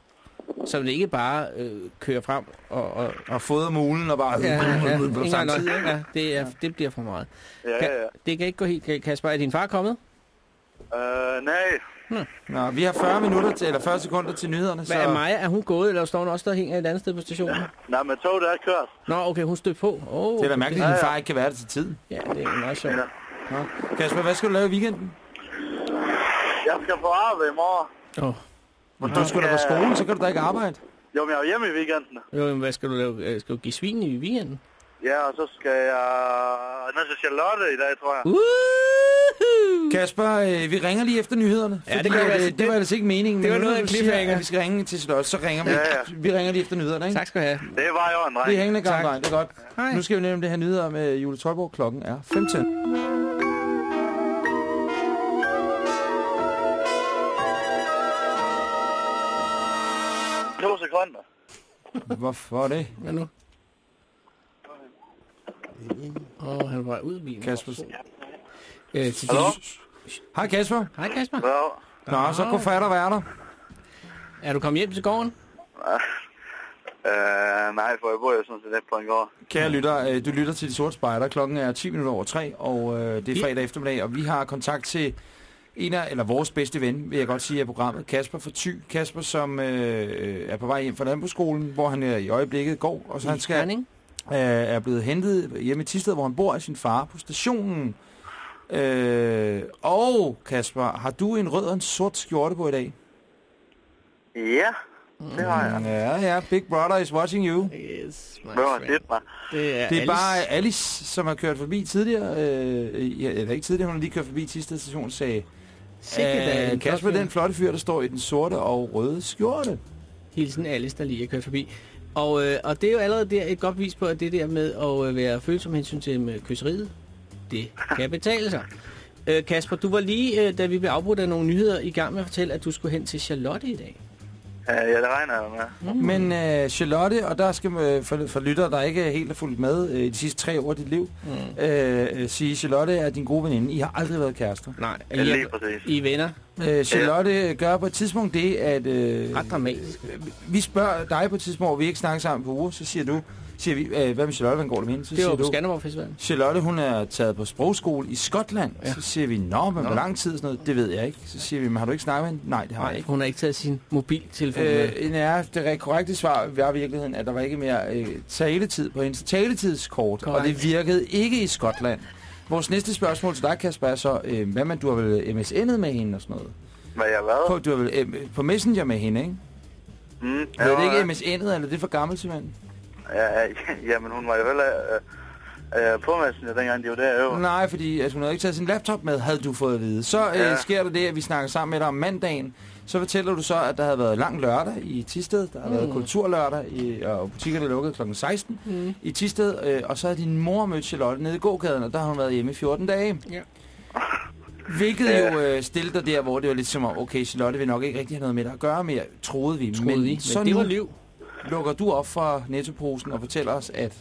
Så det ikke bare øh, kører frem og... og Og fodre mulen og bare... ja, ja, ja, på ikke nok. tid. ja, det, er, det bliver for meget. Ja, Kan, ja, ja. det kan ikke gå helt... Kasper, er din far kommet? Øh, nej. Nå, vi har 40 minutter til, eller 40 sekunder til nyhederne, Hvad så... er Maja? Er hun gået, eller står hun også der og hænger et andet sted på stationen? Nej, men toget er kørt. Nå, okay, hun stødte på. Oh, Det er da mærkeligt, at din far ikke kan være der til tiden. Ja, det er meget sjovt. Ja. Nå. Kasper, hvad skal du lave i weekenden? Jeg skal på arbejde i morgen. Oh. Og du skal da på skole, så kan du da ikke arbejde. Jo, men jeg er hjemme i weekenden. Jo, men hvad skal du lave? Øh, Skal du give svin i weekenden? Ja, og så skal jeg ned til Charlotte i dag, tror jeg. Woohoo! Kasper, øh, vi ringer lige efter nyhederne. Ja, det fordi, kan at, være- øh, det var ellers ikke meningen. det var noget af en cliffhanger. at vi skal ringe til Slot, så ringer vi. Ja, ja. Vi ringer lige efter nyhederne, ikke? Tak skal du have. Det var jo en dreng. Det er hængende gang. Det er godt. Hej. Nu skal vi nemlig have nyheder med Jule Tolborg. Klokken er 15. To sekunder. Hvorfor det? Hvad nu? Åh, oh, han var ud af bilen. Kasper. Øh, til Hallo? Hej Kasper. Hej Kasper. Hvad? Nå, så kunne fatter være der. Er du kommet hjem til gården? Øh, nej, for jeg bor jo sådan set lidt på en gård. Kære lytter, øh, du lytter til De Sorte Spejder. Klokken er 10 minutter over 3, og øh, det er fredag eftermiddag, og vi har kontakt til en af, eller vores bedste ven, vil jeg godt sige, af programmet, Kasper fra Thy. Kasper, som øh, er på vej hjem fra landbrugsskolen, hvor han er i øjeblikket går, og så han skal, øh, er blevet hentet hjemme i Tisted, hvor han bor af sin far på stationen. Øh, og Kasper, har du en rød og en sort skjorte på i dag? Ja, det har jeg. Ja, ja, Big Brother is watching you. Yes, my friend. set mig? Det er, Det er Alice. bare Alice, som har kørt forbi tidligere. Øh, ja, eller ikke tidligere, hun har lige kørt forbi Tisted station sagde, Sikke da en øh, Kasper, den flotte fyr, der står i den sorte og røde skjorte. Hilsen Alice, der lige er kørt forbi. Og, øh, og det er jo allerede der et godt vis på, at det der med at øh, være følsom hensyn til med kysseriet, det kan betale sig. Øh, Kasper, du var lige, øh, da vi blev afbrudt af nogle nyheder, i gang med at fortælle, at du skulle hen til Charlotte i dag. Øh, ja, det regner jeg med. Mm. Men øh, Charlotte, og der skal man, for, for lyttere, der ikke helt er fulgt med øh, i de sidste tre år af dit liv, Mm. øh, øh, sige, Charlotte er din gode veninde. I har aldrig været kærester. Nej, Ja, I, lige er, præcis. I er venner. Øh, Charlotte gør på et tidspunkt det, at øh, Ret dramatisk. vi spørger dig på et tidspunkt, hvor vi ikke snakker sammen på uger, så siger du, siger vi, øh, hvad med Charlotte, hvordan går det med hende? Så Det var siger på du, Skanderborg Festival. Charlotte, hun er taget på sprogskole i Skotland. Ja. Så siger vi, nå, men Nå. hvor lang tid sådan noget? Det ved jeg ikke. Så siger vi, men har du ikke snakket med hende? Nej, det har jeg Nej, ikke. hun har ikke taget sin mobiltelefon med. Øh, ja, det re- korrekte svar var i virkeligheden, at der var ikke mere øh, taletid på hendes taletidskort, og Korrekt. det virkede ikke i Skotland. Vores næste spørgsmål til dig, Kasper, er så, øh, hvad man, du har vel MSN'et med hende og sådan noget? Hvad jeg har På, du har vel øh, på Messenger med hende, ikke? Mm, Ja, det ikke. MSN'et, eller det er for gammelt simpelthen? Ja, ja, jamen hun var jo heller øh, øh, på Messenger, dengang de var der jo. Nej, fordi altså, hun havde ikke taget sin laptop med, havde du fået at vide. Så øh, Ja. sker der det, at vi snakker sammen med dig om mandagen. Så fortæller du så, at der havde været lang lørdag i Tisted. Der har mm. været kulturlørdag, i, og butikkerne er lukket kl. 16 mm. i Tisted. Øh, og så har din mor mødt Charlotte nede i gågaden, og der har hun været hjemme i 14 dage. Ja. Hvilket jo øh, stillede dig der, hvor det var lidt som om, okay, Charlotte vil nok ikke rigtig have noget med dig at gøre mere, troede vi. Troede vi. så Men det nu var liv. Lukker du op for nettoposen og fortæller os, at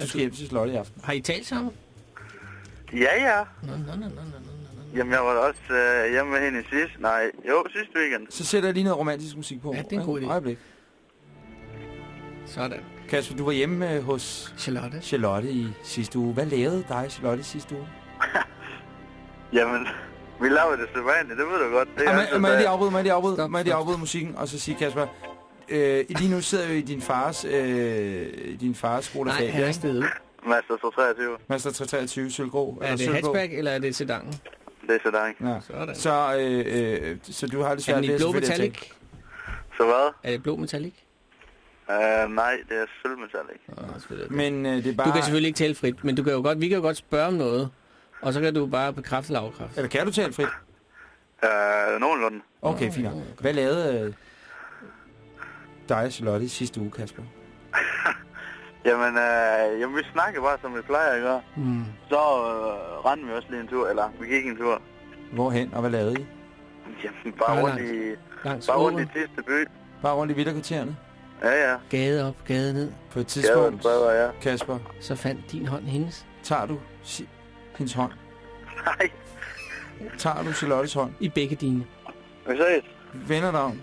du skal hjem til Charlotte i aften. Har I talt sammen? Ja, ja. Nå, nå, nå, nå, nå. Jamen, jeg var da også øh, hjemme med hende i sidste... Nej, jo, sidste weekend. Så sætter jeg lige noget romantisk musik på. Ja, det er en god idé. Øjeblik. Sådan. Kasper, du var hjemme øh, hos Charlotte. Charlotte i sidste uge. Hvad lavede dig, Charlotte, i sidste uge? Jamen, vi lavede det sædvanligt, det ved du godt. Det Ja, altid må, må jeg lige afbryde, jeg lige afbryde, jeg lige afbryde musikken, og så sige, Kasper, øh, lige nu sidder vi i din fars, øh, din fars skole Nej, han er stedet ud. Master 23. Master 323 Sølgrå. Er det hatchback, eller er det sedan? Det er så dang. Ja. Sådan. Så, øh, øh, så du har det Er svært i ved blå metallic? Så hvad? Er det blå metallic? Uh, nej, det er sølvmetallic. Selvfølgelig. Men øh, det er bare... Du kan selvfølgelig ikke tale frit, men du kan jo godt, vi kan jo godt spørge om noget. Og så kan du bare bekræfte eller afkræfte. Eller kan du tale frit? Uh, nogenlunde. Okay, fint. Hvad lavede øh, dig Charlotte i sidste uge, Kasper? Jamen, uh, jamen, vi snakker bare, som vi plejer at gøre. Mm. Så uh, rendte vi også lige en tur, eller vi gik en tur. Hvorhen, og hvad lavede I? Jamen, bare Bare rundt langt. i, Langs bare rundt i sidste by. Bare rundt i villakvartererne? Ja, ja. gade op, gade ned. På et tidspunkt, bredere, ja. Kasper, Så fandt din hånd hendes tager du si- hendes hånd? Nej, Tager du Charlottes hånd? i begge dine. vi ses. Vender dig om?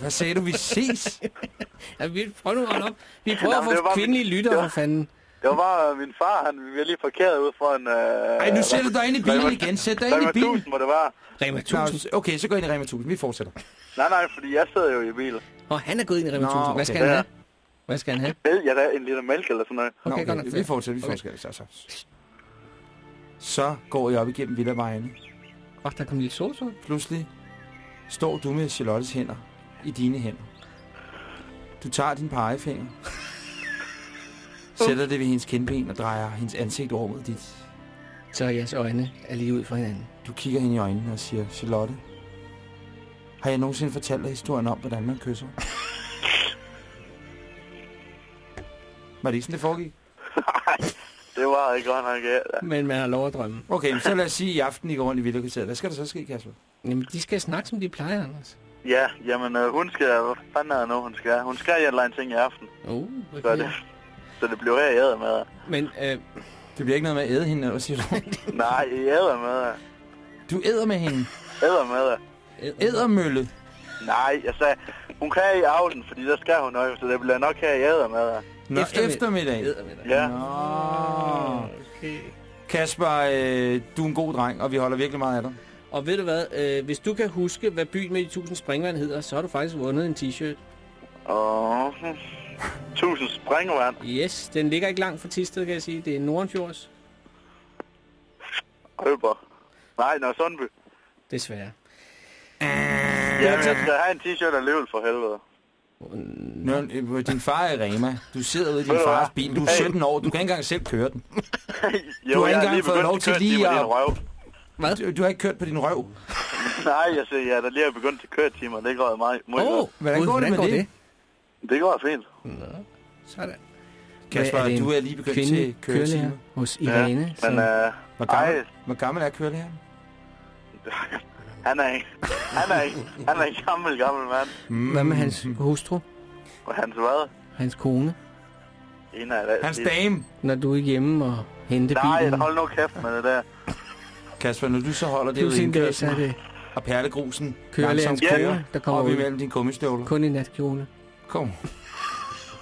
Hvad sagde du? Vi ses? Ja, vi prøver nu at holde op. Vi prøver Nå, at få kvindelige min- lyttere for fanden. Det var bare min far, han vi var lige parkeret ud foran... Uh, Ej, nu sætter du dig ind i bilen igen. Sæt dig ind i Rema bilen. 1000 må det være. Rema 1000. Nå, okay, så går jeg ind i Rema 1000. Vi fortsætter. Nej, nej, fordi jeg sidder jo i bil. Og han er gået ind i Rema Nå, 1000. Hvad okay. skal han Ja. have? Hvad skal han have? Ved jeg da en liter mælk eller sådan noget. Okay, godt nok. vi fortsætter, vi Okay. fortsætter. Så, så. så går jeg op igennem villavejene. Åh, der kom lidt solsort. Pludselig står du med Charlottes hænder i dine hænder. Du tager din pegefinger, sætter det ved hendes kindben og drejer hendes ansigt over mod dit. Så jeres øjne er lige ud for hinanden. Du kigger hende i øjnene og siger, Charlotte, har jeg nogensinde fortalt dig historien om, hvordan man kysser? Var det ikke sådan, det foregik? Det var ikke godt nok, ja. Men man har lov at drømme. Okay, så lad os sige, at i aften I går rundt i Villakvarteret. Hvad skal der så ske, Kasper? Jamen, de skal snakke, som de plejer, Anders. Ja, jamen øh, hun skal... Hvad fanden er det nu, hun skal? Hun skal i en ting i aften. Oh, Så det, så det bliver her i æder med. Men øh, Det bliver ikke noget med at æde hende, eller siger du? Nej, i æder med. Du æder med hende. Æder med. Ædermølle. Nej, jeg sagde, hun kan i aften, fordi der skal hun nok, så det bliver nok her i æder med. Nå, Eftermid- eftermiddag. Ja. Nå. Kasper, øh, du er en god dreng, og vi holder virkelig meget af dig. Og ved du hvad, øh, hvis du kan huske, hvad byen med de 1000 springvand hedder, så har du faktisk vundet en t-shirt. Og hmm, tusind springvand. Yes, den ligger ikke langt fra Tisted, kan jeg sige. Det er Nordenfjords, Ølber. Nej, nå, Sundby. desværre. Ja, jeg skal have en t-shirt alligevel for helvede. Nå, øh, din far er Rema. Du sidder ude i din du fars bil. Du er Hey. 17 år. Du kan ikke engang selv køre den. jo, har ikke engang fået begyndt lov at til køre lige at-. Hvad? Du, du har ikke kørt på din røv. Nej, jeg siger, jeg er da lige begyndt til køretimer. Det går meget, meget Åh, godt. Hvordan går det med det? Det går fint. Sådan. Kasper, Hvad, det du er lige begyndt kvindelig til køretime. kørelærer hos Irene. men som- øh, Hvor gammel, ej, hvor gammel er kørelæreren? han er ikke, han er ikke, han er en gammel, gammel mand. Hvad med hans hustru? Og hans hvad? Hans kone? En af det. Hans dame. Når du er hjemme og henter Nej, bilen? hold nu kæft med det der. Kasper, når du så holder det ude i er indkørslen, det og perlegrusen langsomt Ja. kører der kommer op ud. imellem dine gummistøvler. Kun i natkjole. Kom.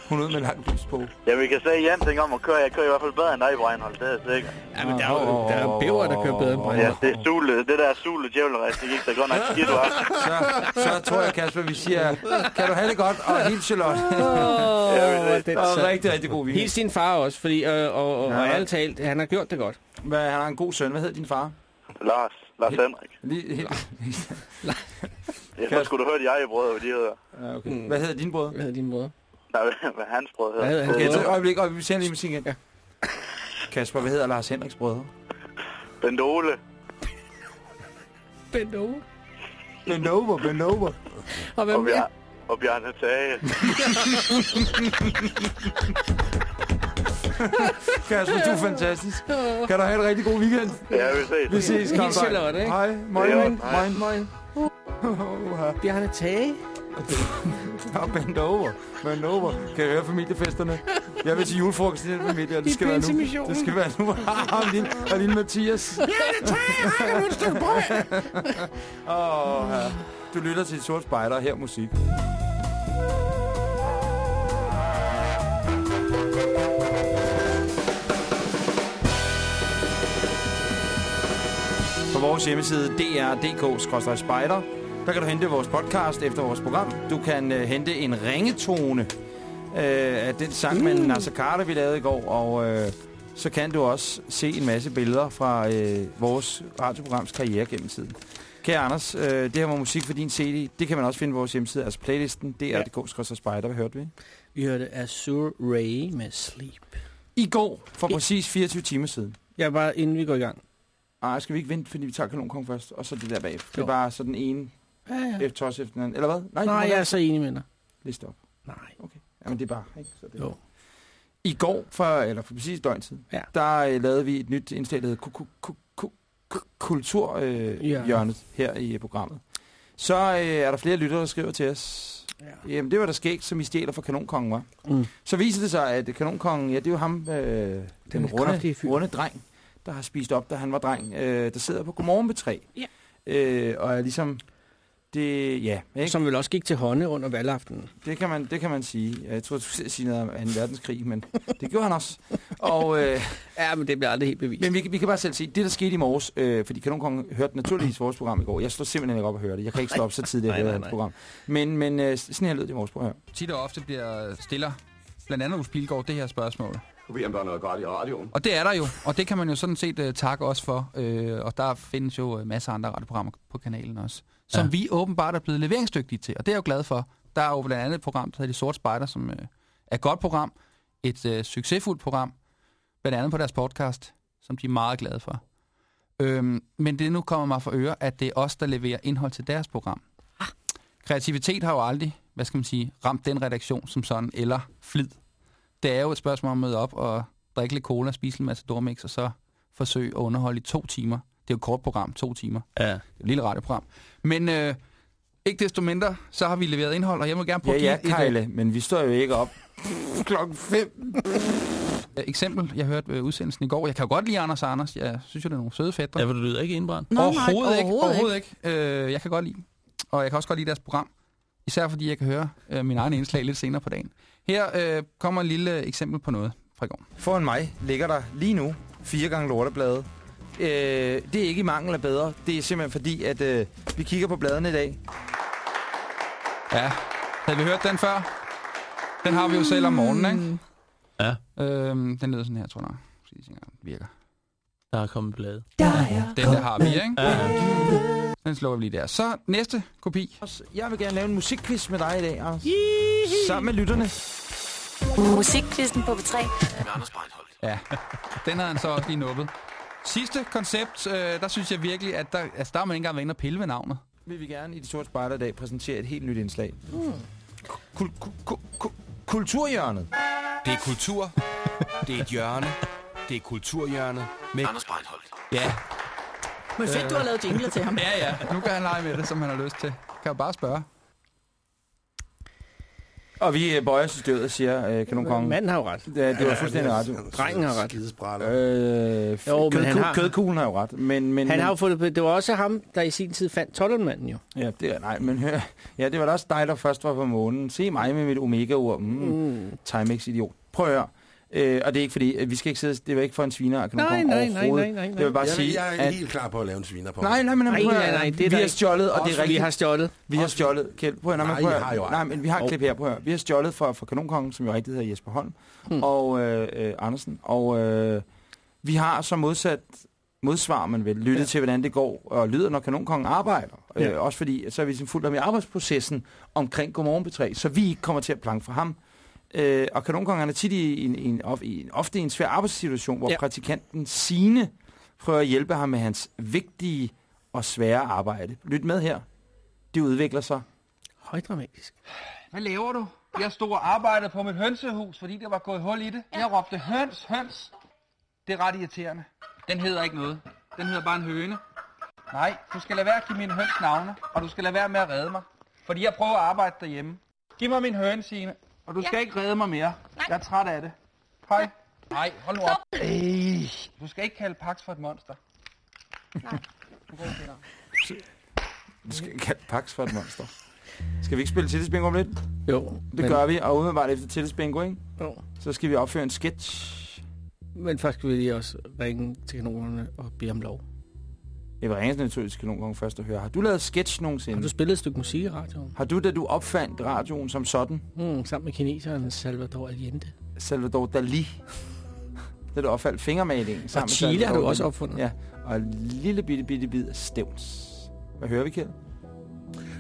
Hun er ud med langt lys på. Ja, vi kan sige en ting om at køre. Jeg kører i hvert fald bedre end dig, Breinholt. Det er sikkert. Ja, men der er jo der er bæver, der kører bedre end Ja, Breinholt. det er sule, det der sule djævleræs, det gik så godt nok skidt, var. Så, så tror jeg, Kasper, vi siger, kan du have det godt, og hils Charlotte. Åh, den Og så- rigtig, rigtig god weekend. Hils din far også, fordi, øh, og, og, og Ja. ærligt talt, han har gjort det godt. Hvad, han har en god søn. Hvad hedder din far? Lars, Lars Henrik. Lige, helt, Ja, så skulle du høre de eje brødre, hvad de hedder. ja, okay. Hvad hedder din brødre? Hvad hedder din bror? Nej, hvad hans brødre Hvad hedder hedder. han? Okay, så et øjeblik, og vi ser lige musik igen. Ja. Kasper, hvad hedder Lars Henriks brødre? Bent Ole. Bent over. Bend over. Og hvad Og, mere? Bjar og Bjarne Tage. Kasper, du er fantastisk. Kan du have en rigtig god weekend? Ja, vi ses. Vi ses, Karl Charlotte, ikke? Hej, Ja, moin, hej. moin, moin. Bjarne Tage. Og bend over, bend over. Kan jeg høre familiefesterne? Jeg vil til julefrokost i den familie, og det skal være nu. Det skal være nu. og lille, og lille Mathias. Ja, det tager jeg. et stykke brød. Åh, ja. Du lytter til Sort Spejder, her er musik. Vores hjemmeside dr.dk-spejder, der kan du hente vores podcast efter vores program. Du kan uh, hente en ringetone uh, af den sang med Nasser Carter, vi lavede i går, og uh, så kan du også se en masse billeder fra uh, vores radioprograms karriere gennem tiden. Kære Anders, uh, det her var musik for din CD. Det kan man også finde på vores hjemmeside, altså playlisten dr.dk-spejder. Hvad hørte vi? Vi hørte Azure Ray med Sleep. I går, for præcis 24 timer siden. Jeg bare inden vi går i gang. Ej, skal vi ikke vente, fordi vi tager kanonkong først, og så det der bagefter. Det er bare sådan en Ja, ja. efter efter den anden. Eller hvad? Nej, Nej, jeg er så enig med dig. liste op. Nej. Okay. Jamen, det er bare, ikke? Så det... Jo. I går, for, eller for præcis døgn siden, Ja. der øh, lavede vi et nyt indslag, der hedder ku- ku- ku- ku- ku- Kulturhjørnet øh, hjørnet her i øh, programmet. Så øh, er der flere lyttere, der skriver til os. Ja. Jamen, det var der skægt, som I stjæler fra Kanonkongen, var. Mm. Så viser det sig, at Kanonkongen, ja, det er jo ham, øh, den, Den runde, runde dreng, der har spist op, da han var dreng, øh, der sidder på Godmorgen med træ. Ja. Øh, og er ligesom, det, ja, ikke? Som vel også gik til hånde under valgaftenen. Det kan man, det kan man sige. Jeg tror, du skulle sige noget om 2. verdenskrig, men det gjorde han også. Og, øh, Ja, men det bliver aldrig helt bevist. men vi, vi kan bare selv sige, det der skete i morges, øh, fordi Kanonkongen hørte naturligvis vores program i går. Jeg står simpelthen ikke op og hører det. Jeg kan ikke stå op så tidligt nej, hans nej. program. Men, men øh, sådan her lød det i morges. At høre. tit og ofte bliver stiller blandt andet hos Pilgaard det her spørgsmål. Ved, om der er noget godt i radioen. Og det er der jo, og det kan man jo sådan set uh, takke os for. Uh, og der findes jo uh, masser af andre radioprogrammer på kanalen også, som ja. vi åbenbart er blevet leveringsdygtige til, og det er jeg jo glad for. Der er jo blandt andet et program, der hedder De Sorte Spejder, som uh, er et godt program, et uh, succesfuldt program, blandt andet på deres podcast, som de er meget glade for. Øhm, men det nu kommer mig for øre, at det er os, der leverer indhold til deres program. Kreativitet har jo aldrig, hvad skal man sige, ramt den redaktion som sådan, eller flid. Det er jo et spørgsmål om at møde op og drikke lidt cola, spise en masse Dormix, og så forsøge at underholde i to timer. Det er jo et kort program, to timer. Ja. Det er et lille radioprogram. Men øh, ikke desto mindre, så har vi leveret indhold, og jeg vil gerne prøve Ja, at give ja, et, øh, Kejle, men vi står jo ikke op klokken 5. Øh, Eksempel, jeg hørte øh, udsendelsen i går. Jeg kan jo godt lide Anders og Anders. Jeg synes jo, det er nogle søde fætter. Ja, for du lyder ikke indbrændt. Nå, nej, overhovedet ikke. overhovedet Overhovedet ikke. Øh, jeg kan godt lide. Og jeg kan også godt lide deres program. Især fordi jeg kan høre øh, min egen indslag lidt senere på dagen. Her øh, kommer et lille eksempel på noget fra i går. Foran mig ligger der lige nu fire gange lorteblade. Øh, det er ikke i mangel af bedre. Det er simpelthen fordi, at øh, vi kigger på bladene i dag. Ja, havde vi hørt den før? Den har vi jo selv om morgenen, ikke? Ja, Øhm, den lyder sådan her, tror jeg om den virker. der er kommet blade. Den der har vi, ikke? Ja, ja. Den slukker vi lige der. Så næste kopi. Jeg vil gerne lave en musikquiz med dig i dag, Anders. Sammen med lytterne. Musikquizzen på B3. Ja, den havde han så også lige nubbet. Sidste koncept, øh, der synes jeg virkelig, at der, altså, der har man ikke engang været inde og pille ved navnet. Vil vi gerne i de sorte spejder i dag præsentere et helt nyt indslag. Kul- kul- kul- kul- Kulturhjørnet. Det er kultur. Det er et hjørne. Det er kulturhjørnet med Anders Breinholt. Ja, Men fedt, du har lavet jingler til ham. ja, ja. Nu kan han lege med det, som han har lyst til. Kan jo bare spørge. Og vi øh, bøjer os i støvet, siger øh, kanonkongen. Manden har jo ret. Ja, det var fuldstændig ret. Drengen har ret. Øh, Jo, men han har- Kødkuglen har jo ret. Men, men, Han har jo fået det, var også ham, der i sin tid fandt Tollenmanden jo. Ja, det er, nej, men hør. Ja, det var da også dig, der først var på månen. Se mig med mit omega-ur. Mm, Mm. Timex-idiot. Prøv at høre. Øh, og det er ikke fordi, at vi skal ikke sidde, det var ikke for en sviner, at Nej, nej, nej, nej, nej, Det vil bare Jeg, sige, jeg er at... helt klar på at lave en sviner på. Nej, nej, men Nej, nej, høre. nej, det er vi har stjålet, og det er rigtigt. vi har stjålet. Vi har stjålet, Kjeld, prøv at Nej, nej, prøv at har jo. Nej, men vi har et klip her, prøv at. Vi har stjålet fra, fra Kanonkongen, som jo rigtigt hedder Jesper Holm, Hmm. og øh, øh, Andersen, og øh, vi har så modsat modsvar, man vil, lytte ja. til, hvordan det går og lyder, når Kanonkongen arbejder. Ja. Øh, også fordi, så er vi fuldt om i arbejdsprocessen omkring Godmorgen Betræ, så vi ikke kommer til at planke for ham. Øh, og Kanonkongen er tit i en, i en, of, i en, ofte i en svær arbejdssituation, hvor ja. Ja. praktikanten Sine prøver at hjælpe ham med hans vigtige og svære arbejde. Lyt med her. Det udvikler sig Højdramatisk. Hvad laver du? Jeg stod og arbejdede på mit hønsehus, fordi der var gået hul i det. Jeg råbte høns, høns. Det er ret irriterende. Den hedder ikke noget. Den hedder bare en høne. Nej, du skal lade være at give mine høns navne, og du skal lade være med at redde mig. Fordi jeg prøver at arbejde derhjemme. Giv mig min høne, Signe. Og du skal Ja. ikke redde mig mere. Nej. Jeg er træt af det. Hej. Nej, hold nu op. Ej. Du skal ikke kalde Pax for et monster. Du skal kalde Pax for et monster. Skal vi ikke spille Tillidsbingo om lidt? Jo. Det gør vi, og umiddelbart efter Tillidsbingo, ikke? Jo. Så skal vi opføre en sketch. Men først skal vi lige også ringe til kanonerne og bede om lov. Jeg vil ringe naturligvis til nogle gange først og høre. Har du lavet sketch nogensinde? Har du spillet et stykke musik i radioen? Har du, da du opfandt radioen som sådan, Mm, sammen med kineseren Salvador Allende. Salvador Dali, da du opfandt fingermalingen sammen Og med Chile har Salvador du også opfundet. Ja, og en lille bitte, bitte bid af stævns. Hvad hører vi, Kjeld?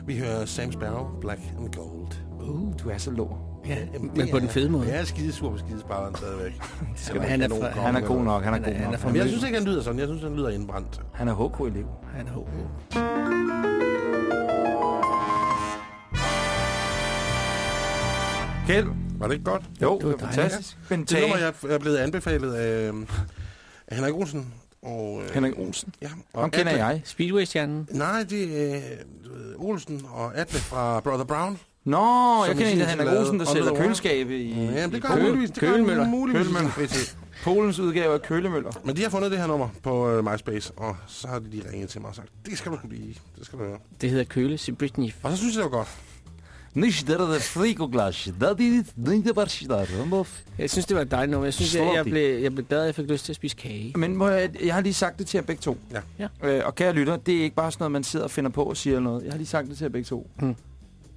Vi hører Sam Sparrow, Black and Gold. Uh, du er så lår. Ja, Jamen, men det på er- den fede måde. Jeg er skidesur på skidespejleren stadigvæk. Jamen, han, er fra, Han han, er god nok, han er Han er- god han er nok. fra Men jeg synes ikke, han lyder sådan. Jeg synes, han lyder indbrændt. Han er HK-elev. han er HK. Kjeld? Var det ikke godt? Jo, Det det var var fantastisk. Men Det nummer, jeg er blevet anbefalet af, øh, af Henrik Olsen. Og, øh, Henrik Olsen. Ja, og Ham kender Atle- jeg. Speedway-stjernen. Nej, det er øh, Olsen og Atle fra Brother Brown. Nå, Som jeg kender en, der lavede Olsen, der sælger køleskabe i, Ja, det i gør han muligvis. Det gør Kølemøller. muligvis. Kølemøller. Polens udgave af kølemøller. Men de har fundet det her nummer på øh, MySpace, og så har de lige ringet til mig og sagt, det skal du blive, det skal du høre. Det hedder Køle Sibritnjev. Og så synes jeg, det var godt. Nicht der der frikoglas. Da dit nicht der der Jeg synes, det var dejligt nummer. Jeg synes, jeg, jeg, blev, jeg blev glad, at jeg fik lyst til at spise kage. Men må jeg, jeg har lige sagt det til jer begge to. Ja. Ja. Øh, og kære lytter, det er ikke bare sådan noget, man sidder og finder på og siger noget. Jeg har lige sagt det til jer begge to. Hmm.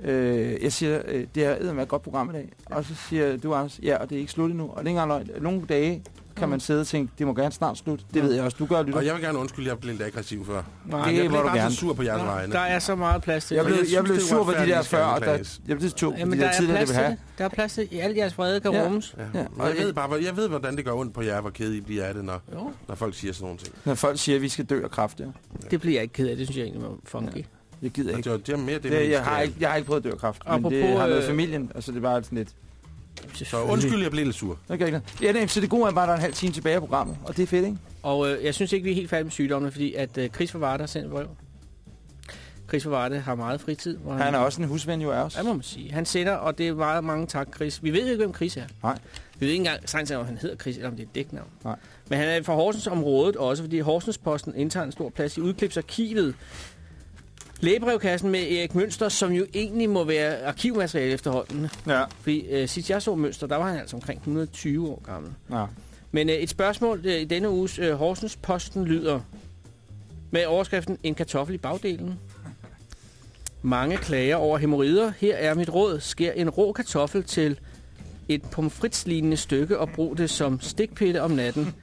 Øh, jeg siger, øh, det er et godt program i dag. Og så siger du, Anders, ja, og det er ikke slut endnu. Og det er ikke engang løgn. Nogle dage kan man sidde og tænke, det må gerne snart slut. Det ved jeg også. Du gør, lytter. Og jeg vil gerne undskylde, jeg blev lidt aggressiv før. Nej, Det jeg blev bare gerne. så sur på jeres Nå, vegne. der er så meget plads til Jeg blev, jeg jeg blev sur på de der før, og der, jeg blev sur på Jamen, de der der er tidligere, det plads vil til have. det. Der er plads til, alle jeres vrede kan Ja. rummes. Ja. Ja, og jeg jeg- ved bare, jeg ved, hvordan det gør ondt på jer, hvor ked I bliver af det, når, Jo, når folk siger sådan nogle ting. Når folk siger, at vi skal dø af kraft, ja. det bliver jeg ikke ked af. Det synes jeg egentlig var funky. Jeg gider ikke. det, er mere det, Det, jeg, har ikke, jeg har ikke prøvet at dø af kraft, men Apropos, det har noget øh, familien, altså det var sådan lidt... Så undskyld, jeg blev lidt sur. Okay, ikke noget. ja, det, så det gode er bare, at der er en halv time tilbage af programmet, og det er fedt, ikke? Og øh, jeg synes ikke, vi er helt færdige med sygdommene, fordi at øh, Chris fra Varde har sendt brev. Chris fra Varde har meget fritid. Hvor Han er også en husven jo af os. Ja, må man sige. Han sender, og det er meget mange tak, Chris. Vi ved jo ikke, hvem Chris er. Nej. Vi ved ikke engang, om han hedder Chris, eller om det er et dæknavn. Nej. Men han er fra Horsens-området også, fordi Horsens-posten indtager en stor plads i udklipsarkivet. Lægebrevkassen med Erik Mønster, som jo egentlig må være arkivmateriale efterhånden. Ja. Fordi øh, sidst jeg så Mønster, der var han altså omkring 120 år gammel. Ja. Men øh, et spørgsmål øh, i denne uges øh, Horsens-posten lyder med overskriften En kartoffel i bagdelen. Mange klager over hemorrider. Her er mit råd. Skær en rå kartoffel til et pomfritslignende stykke og brug det som stikpitte om natten.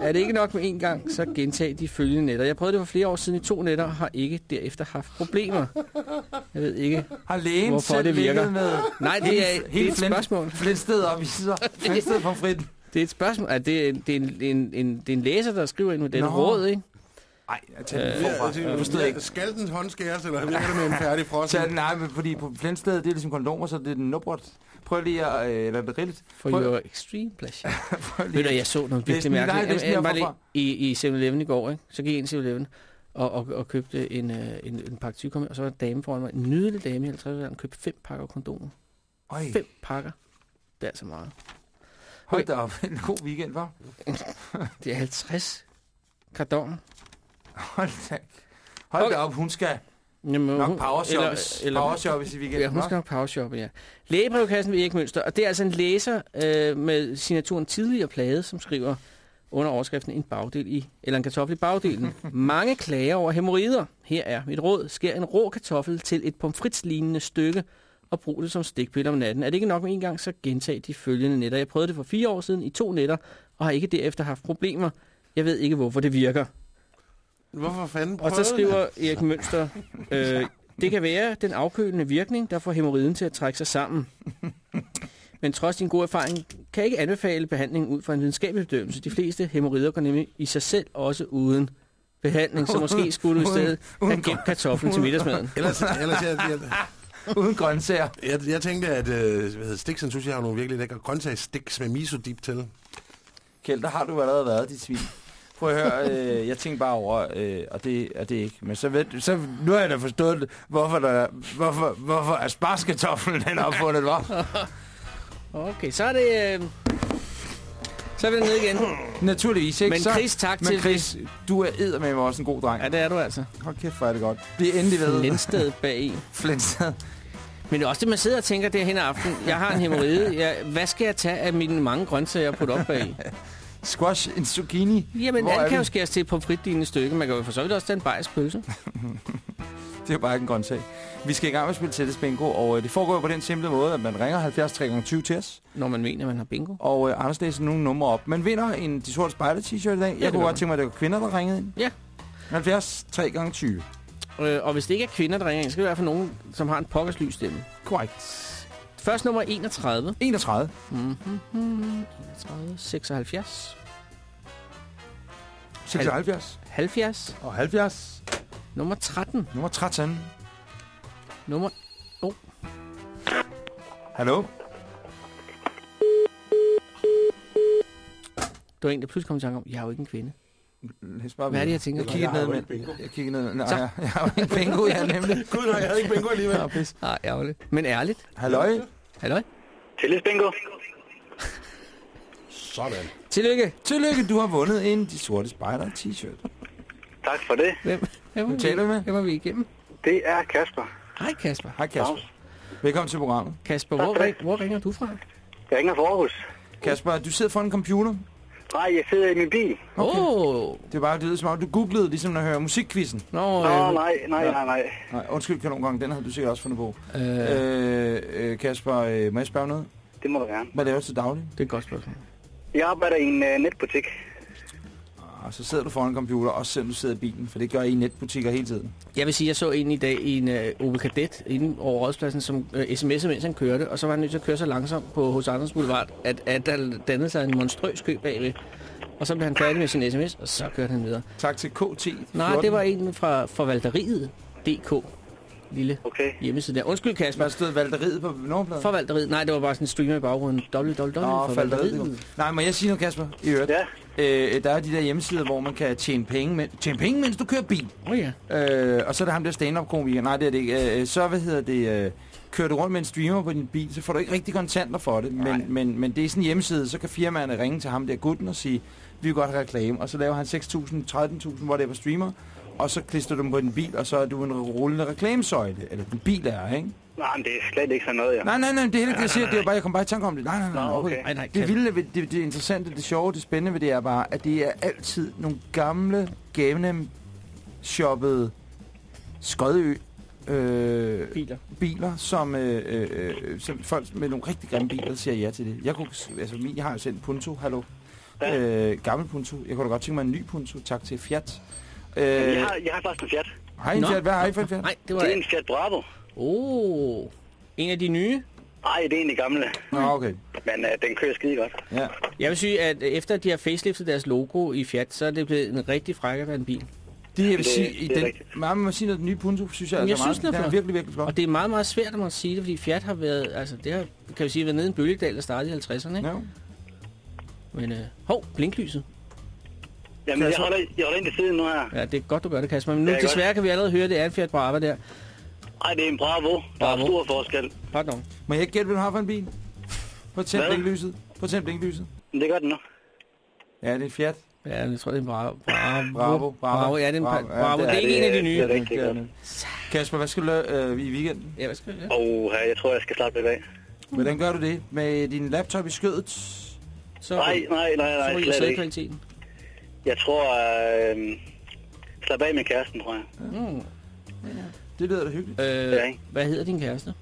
er det ikke nok med en gang, så gentag de følgende nætter. Jeg prøvede det for flere år siden i to nætter, og har ikke derefter haft problemer. Jeg ved ikke, Har lægen hvorfor selv det virker. med Nej, det er, det er et Flint- spørgsmål. Flintsted op i sider. Flintsted på fritten. Det er et spørgsmål. Er det, er- det, er en, en, en, det er en læser, der skriver ind med den råd, ikke? Nej, jeg tager den Øh, forfra. Ja, Jeg forstod ikke. Skal den håndskæres, eller virker det med en færdig frossen? Tag den, nej, men fordi på Flintsted, det er ligesom kondomer, så det er den nubrot. Prøv lige at, øh, eller er det rigtigt? For Prøv- your extreme pleasure. Prøv lige Ved du, jeg så noget virkelig nej, mærkeligt. læs den Jeg, jeg, lige i, i 7-Eleven i går, ikke? så gik jeg ind i 7-Eleven og, og, og købte en, øh, en, en pakke tyggegummi, og så var en dame foran mig, en nydelig dame i 50 år, købte fem pakker kondomer. Øj, Fem pakker. Det er altså meget. hold da op. En god weekend, var. Det er 50 kardoner. Hold da. Hold da op, hun skal Jamen, nok powershoppes. eller- Powershoppes i weekenden. Ja, hun skal nok powershoppe, ja. Lægebrevkassen ved Erik Mønster, og det er altså en læser øh, med signaturen tidligere plade, som skriver under overskriften en bagdel i, eller en kartoffel i bagdelen. Mange klager over hemorrider. Her er mit råd. Skær en rå kartoffel til et pomfritslignende stykke og brug det som stikpille om natten. Er det ikke nok med en gang, så gentag de følgende nætter. Jeg prøvede det for fire år siden i to nætter, og har ikke derefter haft problemer. Jeg ved ikke, hvorfor det virker. Hvorfor fanden Og så skriver Erik Mønster, øh, det kan være den afkølende virkning, der får hemorriden til at trække sig sammen. Men trods din gode erfaring, kan jeg ikke anbefale behandling ud fra en videnskabelig bedømmelse. De fleste hemorrider går nemlig i sig selv også uden behandling, så måske skulle du i stedet have gemt kartoflen til middagsmaden. Ellers, ellers jeg, jeg, Uden grøntsager. jeg, jeg tænkte, at øh, Stiksen synes, jeg har nogle virkelig lækre grøntsagsstiks med miso dip til. Kjeld, der har du allerede været, dit svin. Prøv at høre, øh, jeg tænker bare over, øh, og det er det ikke. Men så, ved, så nu har jeg da forstået, hvorfor, der, hvorfor, hvorfor asparskartoflen den er opfundet, var. Okay, så er det... Øh, så er vi ned igen. Naturligvis, ikke? Men så, Chris, tak men til Chris, du er eddermame også en god dreng. Ja, det er du altså. Hold kæft, hvor er det godt. Bliv endelig ved. Lindsted bag i. Flintsted. Men det er også det, man sidder og tænker derhen ad aften. Jeg har en hemorrhide. Jeg, hvad skal jeg tage af mine mange grøntsager og putte op bag? Squash, en zucchini. Jamen, alt kan jo skæres til på fritlignende stykke. Man kan jo for så vidt også tage en bajsk pølse. Det er jo bare ikke en grøntsag. Vi skal i gang med at spille tættest bingo, og øh, det foregår på den simple måde, at man ringer 70 3 20 til os, Når man mener, man har bingo. og øh, Anders læser nogle numre op. Man vinder en De Sorte Spejder t-shirt i dag. Jeg det kunne godt tænke mig, at det var kvinder, der ringede ind. Ja. 70 3 gange 20. Øh, og hvis det ikke er kvinder, der ringer ind, så skal det være for nogen, som har en pokkerslys stemme. Korrekt. Først nummer 31. 31. Mm-hmm. 31. 76. 76. 70. Og 70. Nummer 13. Nummer 13. Nummer... Oh. Hallo? Der var en, der pludselig kom i tanke om, jeg er jo ikke en kvinde. Læs bare Hvad er det, jeg tænker Jeg kiggede Jeg har ned bingo. Jeg kiggede ned. Nej, jeg, jeg har jo ikke bingo, ja, nemlig. Gud nej, jeg havde ikke bingo alligevel. Ja, pis. Ah, ærgerligt. Men ærligt. Halløj? Halløj. Tillis bingo. Sådan. Tillykke. Tillykke, du har vundet en De Sorte Spejder t-shirt. Tak for det. Hvem, hvem, Hvem taler du med? Hvem er vi igennem? Det er Kasper. Hej Kasper. Hej Kasper. Velkommen til programmet. Kasper, hvor, hvor ringer du fra? Jeg ringer fra Aarhus. Kasper, du sidder foran en computer. Nej, jeg sidder i min bil. Åh. Oh. Det er bare, det lyder som om, du googlede, ligesom når jeg hører musikquizzen. Nå, Nå, øh, nej, nej, nej, nej. Nej, undskyld, kanongang, den havde du sikkert også fundet på. øh, Øh, øh, Kasper, øh, må jeg spørge noget? Det må du gerne. Hvad laver du til daglig? det er et godt spørgsmål. Jeg arbejder i en uh, netbutik. Og så sidder du foran en computer, også selvom du sidder i bilen, for det gør I i netbutikker hele tiden. Jeg vil sige, jeg så en i dag i en uh, Opel Kadett inde over rådspladsen, som uh, sms'ede, mens han kørte, og så var han nødt til at køre så langsomt på hos Anders Boulevard, at, at der dannede sig en monstrøs kø bagved. Og så blev han færdig med sin sms, og så kørte han videre. Tak til KT. Nej, det var en fra forvalteriet.dk. Lille Okay. hjemmeside der. Undskyld, Kasper. Hvad stod valgteriet på nummerpladen? Forvalteriet. Nej, det var bare sådan en streamer i baggrunden. www. Nå, falteriet. Nej, må jeg sige noget, Kasper? I øvrigt. Ja, Øh, der er de der hjemmesider, hvor man kan tjene penge, men, tjene penge mens du kører bil. Oh, ja. Øh, og så er der ham der stand-up komiker. Nej, det er det ikke. Øh, så, hvad hedder det? Øh, kører du rundt med en streamer på din bil, så får du ikke rigtig kontanter for det. Men, men, men det er sådan en hjemmeside, så kan firmaerne ringe til ham der gutten og sige, vi vil godt have reklame. Og så laver han 6.000, 13.000, hvor det er på streamer. Og så klister du dem på din bil, og så er du en rullende reklamesøjle. Eller din bil er, ikke? Nej, men det er slet ikke sådan noget, ja. Nej, nej, nej, det er heller ikke det, jeg siger. Det er bare, jeg kom bare i tanke om det. Nej, nej, nej. Nå, okay. Nej, nej, det vilde, det, det interessante, det sjove, det spændende ved det er bare, at det er altid nogle gamle, gamle shoppede Skodø øh, biler. biler som, øh, øh, øh, som folk med nogle rigtig grimme biler siger ja til det. Jeg, kunne, altså, min, jeg har jo selv en Punto, hallo. Ja. Øh, gammel Punto. Jeg kunne da godt tænke mig en ny Punto. Tak til Fiat. Øh, jeg, har, jeg har faktisk en Fiat. har I en. Fiat? Hvad har I for en Fiat? Nej, det var... Det er en Fiat Bravo. Oh, en af de nye. Nej, det er en af de gamle. Nå, okay. Men uh, den kører skide godt. Ja. Jeg vil sige, at efter de har faceliftet deres logo i Fiat, så er det blevet en rigtig frækkere en bil. Det, jeg vil sige, det i den, man må sige noget, den nye Punto, synes jeg, Men jeg altså synes, meget, den er den er virkelig, virkelig flot. Og det er meget, meget svært at man sige det, fordi Fiat har været, altså det har, kan vi sige, været nede i en bølgedal, der startede i 50'erne, ikke? Ja. Men, øh, hov, blinklyset. Jamen, jeg holder, jeg holder ind til siden nu her. Ja, det er godt, du gør det, Kasper. Men nu Ja, godt. desværre kan vi allerede høre, det er en Fiat Brava der. Nej, det er en Bravo. Der er stor forskel. Pardon. Må jeg ikke gætte, hvad du har for en bil? På blinklyset. På blinklyset. Det gør den nu. Ja, det er en Fiat. Ja, jeg tror, det er en Bravo. Bravo. Bravo. Bravo. Ja, det er en Bravo. Bravo. Ja, Det er ikke en af de nye. Det er rigtig Det er godt. det. Kasper, hvad skal du lave øh, i weekenden? Ja, hvad skal vi Og uh, jeg tror, jeg skal starte lidt af. Hvordan gør du det? Med din laptop i skødet? Så, Nej, nej, nej, så nej, ryger slet ikke. sædkvaliteten. Jeg tror, øh, slap af med kæresten, tror jeg. Mm. Det lyder da hyggeligt. Øh, Ja, ikke? hvad hedder din kæreste?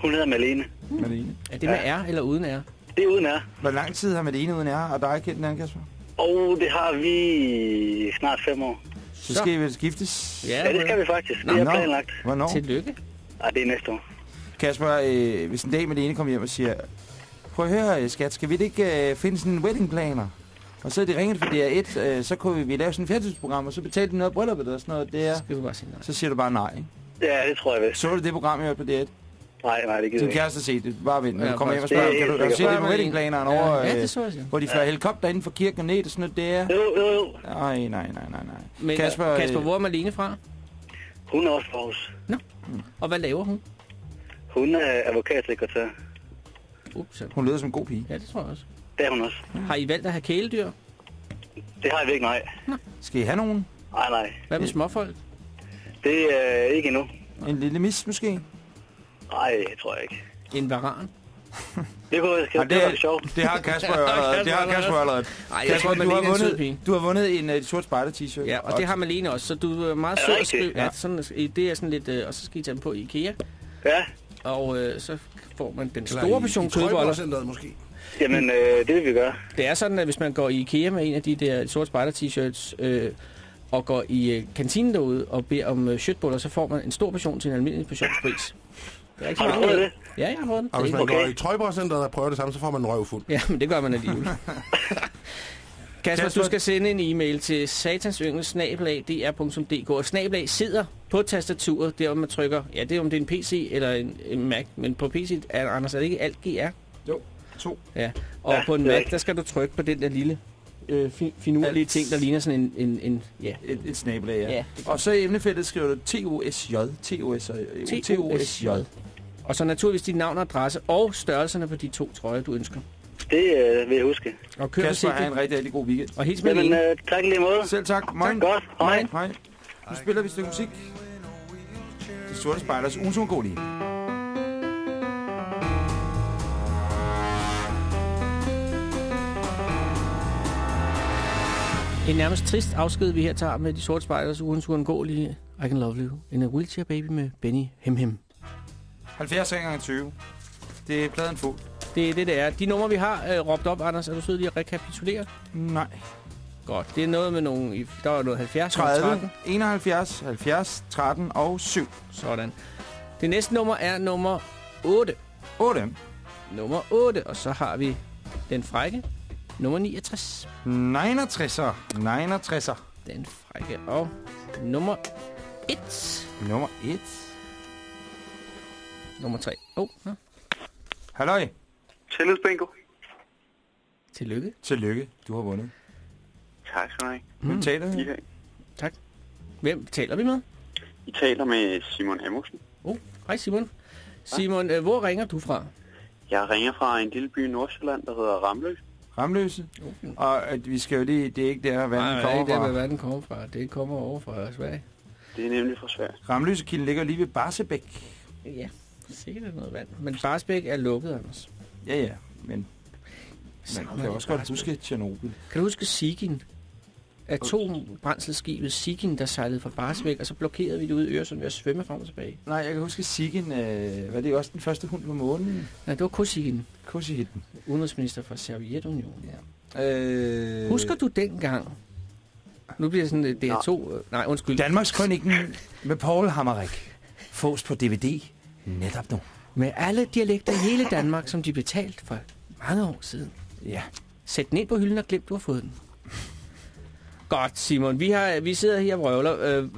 Hun hedder Malene. Malene. Er det med R eller uden R? Det er uden er. Hvor lang tid har Malene uden er, og dig kendt den anden, Kasper? Og det har vi snart fem år. Så skal I vel skiftes? Ja, det skal vi faktisk. Det er Nå. planlagt. Hvornår? Tillykke. Ej, det er næste år. Kasper, øh, hvis en dag Malene kommer hjem og siger, prøv at høre, skat, skal vi ikke øh, finde sådan en wedding planner? Og så er det ringet for DR1, øh, så kunne vi, vi lave sådan et fjernsynsprogram, og så betalte de noget af brylluppet og sådan noget. Det er, Skal du bare sige nej. så siger du bare nej. Ikke? Ja, det tror jeg vist. Så du det program, jeg hørte på DR1? Nej, nej, det gider Din kæreste set det. Bare vent, Ja, kommer hjem og spørger, kan du, kan du se det på weddingplaneren over, Ja, øh, det så jeg. hvor de flyver helikopter inden for kirken og ned og sådan noget. Det er... Jo, jo, jo. Ej, nej, nej, nej, nej. Men Kasper, Kasper, Kasper, øh, hvor er Malene fra? Hun er også fra Aarhus. Og hvad laver hun? Hun er advokatsekretær. Ups, Hun lyder som en god pige. ja, det tror jeg også. Det er hun også. Har I valgt at have kæledyr? Det har jeg ikke, nej. Skal I have nogen? Nej, nej. Hvad med småfolk? Det er ikke endnu. En lille mis, måske? Nej, det tror jeg ikke. En varan? Det kunne jeg Ej, det, det var sjovt. det har Kasper allerede. Det har Kasper allerede. Ej, jeg Kasper, tror, du har, vundet, du har vundet en uh, sort spejder-t-shirt. Ja, og det har Malene også, så du er meget det sød at skrive. Ja, sådan, det er sådan lidt, øh, og så skal I tage dem på i IKEA. Ja, Og øh, så får man den store portion i kødboller. Måske. jamen øh, det vil vi gøre. Det er sådan, at hvis man går i IKEA med en af de der sorte spider-t-shirts, øh, og går i øh, kantinen derude og beder om øh, shirtboller, så får man en stor portion til en almindelig portionspris. Det er ikke så mange det? Ja, jeg har prøvet Og hvis det. man Okay. går i Trøjborg-centeret og prøver det samme, så får man en røv fuld. Ja, men det gør man alligevel. Kasper, du skal sende en e-mail til satansyngel.dr.dk og snabelag sidder på tastaturet, der hvor man trykker, ja det er om det er en PC eller en, en Mac, men på PC er Anders, er det ikke alt GR? Jo, to. Ja, og Ja, på en det Mac, der skal du trykke på den der lille øh, fi- finurlige ting, der ligner sådan en, en, en ja, Et, et snabelag, ja. Ja, Og så i emnefeltet skriver du T-O-S-J. T-O-S-J. T-O-S-J. Og så naturligvis dit navn og adresse og størrelserne på de to trøjer, du ønsker. Det øh, vil jeg huske. Og kør Kasper, have en rigtig, rigtig god weekend. Og hils med Jamen, øh, tak lige måde. Selv tak. Moin. Godt. Hej. Hej. Nu spiller vi et stykke musik. De sorte spejders unsundgåelige. En nærmest trist afsked, vi her tager med de sorte spejders ugens uundgåelige I Can Love You. En wheelchair baby med Benny Hem Hem. 70 gange 20. Det er pladen fuld. Det er det, det er. De numre, vi har øh, råbt op, Anders, er du sød lige at rekapitulere? Nej. Godt. Det er noget med nogle... Der var noget 70, noget 30, 13. 71, 70, 13 og 7. Sådan. Det næste nummer er nummer 8. 8. Nummer 8. Og så har vi den frække. Nummer 69. 69'er. 69'er. Den frække. Og nummer 1. Nummer 1. Nummer 3. Åh, oh, Halløj. Tillidsbingo. tillykke. Tillykke. Du har vundet. Tak skal du have. Hvem taler I, vi? dag. Hvem taler vi med? I taler med Simon Amundsen. Oh, hej Simon. Simon, øh, hvor ringer du fra? Jeg ringer fra en lille by i Nordsjælland, der hedder Ramløs. Ramløse. Og at vi skal jo lige, det er ikke der, vandet Nej, det er kommer ikke der, fra. hvor vandet kommer fra. Det kommer over fra Sverige. Det er nemlig fra Sverige. Ramløsekilden ligger lige ved Barsebæk. Ja, sikkert er noget vand. Men Barsbæk er lukket, Anders. Ja, ja, men man kan også godt huske Tjernobyl. Kan du huske Sigin? Atombrændselskibet Sigin, der sejlede fra Barsbæk, og så blokerede vi det ude i Øresund ved at svømme frem og tilbage. Nej, jeg kan huske Siggen, øh, var det også den første hund på månen? Nej, det var Kosigin. Kosigitten. Udenrigsminister for Sovjetunionen. Ja. Øh... Husker du dengang? Nu bliver det sådan et DR2... øh, Nej, undskyld. Danmarks Kronikken med Paul Hammerik. Fås på DVD netop nu. Med alle dialekter i hele Danmark, som de betalte for mange år siden. Ja. Sæt den ind på hylden og glem, du har fået den. Godt, Simon. Vi, har, vi sidder her og røvler. Øh,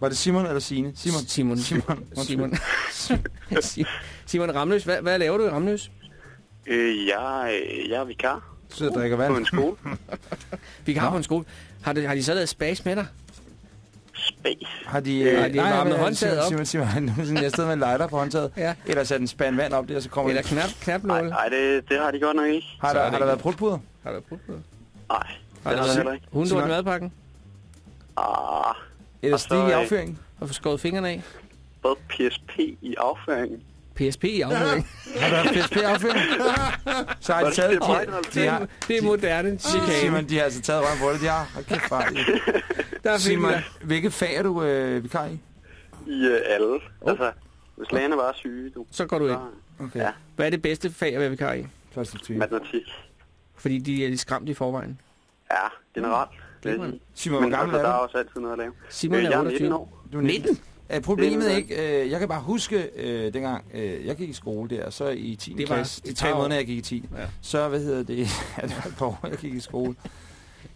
Var det Simon eller Signe? Simon. Simon. Simon. Simon. Simon, Simon Ramløs, hvad, hvad laver du i Ramløs? Øh, jeg, jeg er vikar. Så jeg drikker vand. På en skole. Vi kan have på en skole. Har, det, har de så lavet spas med dig? Space. Har de, Øh, har de varmet men, håndtaget op? Simon, Simon, Simon, jeg stod med en lighter på håndtaget. Ja. Eller sat en spand vand op der, og så kommer Eller knap, knapnåle? Nej, det, det har de godt nok ikke. Har er der, har der været prutpuder? Har der brugt noget? Nej, Har det der heller ikke. hundlort i madpakken? Ah, Eller Og så, stig i øh, afføringen? Og få skåret fingrene af? både PSP i afføringen. PSP i afhøring. Har der været PSP afføring? Så har de taget... det De, de har, Det er moderne chikane. Simon, de har altså taget røven på det. De har. Hold kæft, far. Der fik Simon, hvilket fag er du øh, vikar i? I øh, alle. Altså, hvis lærerne var syge, du. Så går du ind. Okay. Ja. Hvad er det bedste fag at være vikar i? Matematik. Fordi de er lidt skræmt i forvejen. Ja, generelt. Er sige. Simon, Men hvor gammel altså, er der er du? også altid noget at lave. Simon Øh, er jeg er 28. 19 år. Du er 19. Er problemet Det er ikke, øh, jeg kan bare huske, øh, dengang øh, jeg gik i skole der, så i 10. Det var klasse, de tre år. måneder jeg gik i 10, Ja. så hvad hedder det, ja, det var et par år, jeg gik i skole.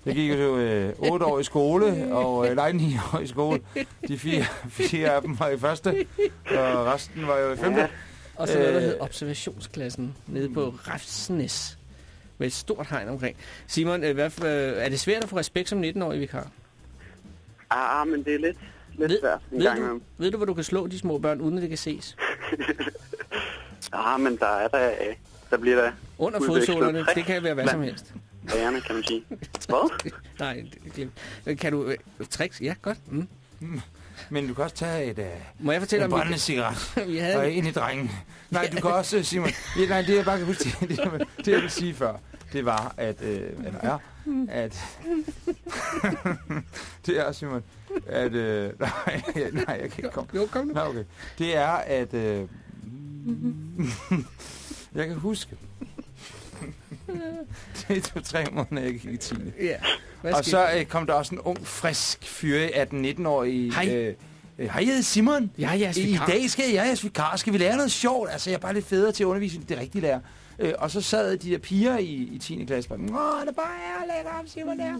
Jeg gik jo øh, 8 år i skole, og øh, nej, 9 år i skole. De fire, fire af dem var i første, og resten var jo i femte. Og så noget, der Øh. hed observationsklassen nede på Refsnes. Med et stort hegn omkring. Simon, øh, hvad, øh, er det svært at få respekt som 19-årig vikar? Ah, men det er lidt, lidt Ved, svært en ved, gang du, ved du, hvor du kan slå de små børn, uden at det kan ses? Ah, men der er der, der bliver der Under fodsålerne, det kan være hvad som helst. Lærerne, kan man sige. Hvad? Nej, det Kan du... Øh, tricks? Ja, godt. Mm. Men du kan også tage et, øh, Må jeg fortælle en om... brændende cigaret vi havde... og ind i drengen. Nej, du kan også, Simon, ja, nej, det jeg bare kan huske, det, det, det jeg vil sige før, det var, at, øh, eller er, at, det er, Simon, at, øh, nej, nej, jeg kan ikke komme. Jo, kom nu. Nå, okay. Det er, at... Øh, jeg kan huske. Det er to-tre måneder, jeg gik i 10. Ja. Og så øh, kom der også en ung, frisk fyr, 18-19-årig. Hej. Øh, øh, Hej, jeg hedder Simon. Jeg er jeres I vikar. dag skal jeg jeres vikar. Skal vi lære noget sjovt? Altså, jeg er bare lidt federe til at undervise, det rigtige lærer. Øh, og så sad de der piger i, i 10. klasse bare, Åh, det er bare er lækker om Simon der.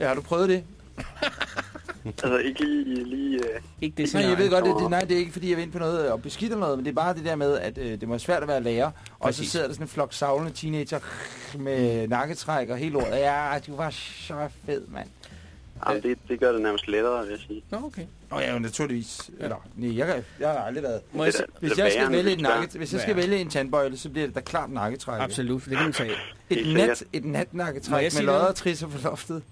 Ja, har du prøvet det? Altså, ikke lige... lige øh, Ikke det Nej, jeg ved godt, det, det, nej, det er ikke, fordi jeg vil ind på noget og beskidt eller noget, men det er bare det der med, at øh, det må være svært at være lærer. Og Præcis. så sidder der sådan en flok savlende teenager med nakketræk og hele ordet. Ja, du var så fed, mand. jamen, det, det gør det nærmest lettere, vil jeg sige. Nå, okay. Nå ja, jo, naturligvis. Eller, nej, jeg, kan, jeg har aldrig været... Må jeg Det er Hvis det er jeg skal vælge, en det er. nakke, hvis jeg skal Ja. vælge en tandbøjle, så bliver det da klart nakketræk. Absolut, for det kan man tage. Et, Helt nat, et natnakketræk med sige lodder og trisser på loftet.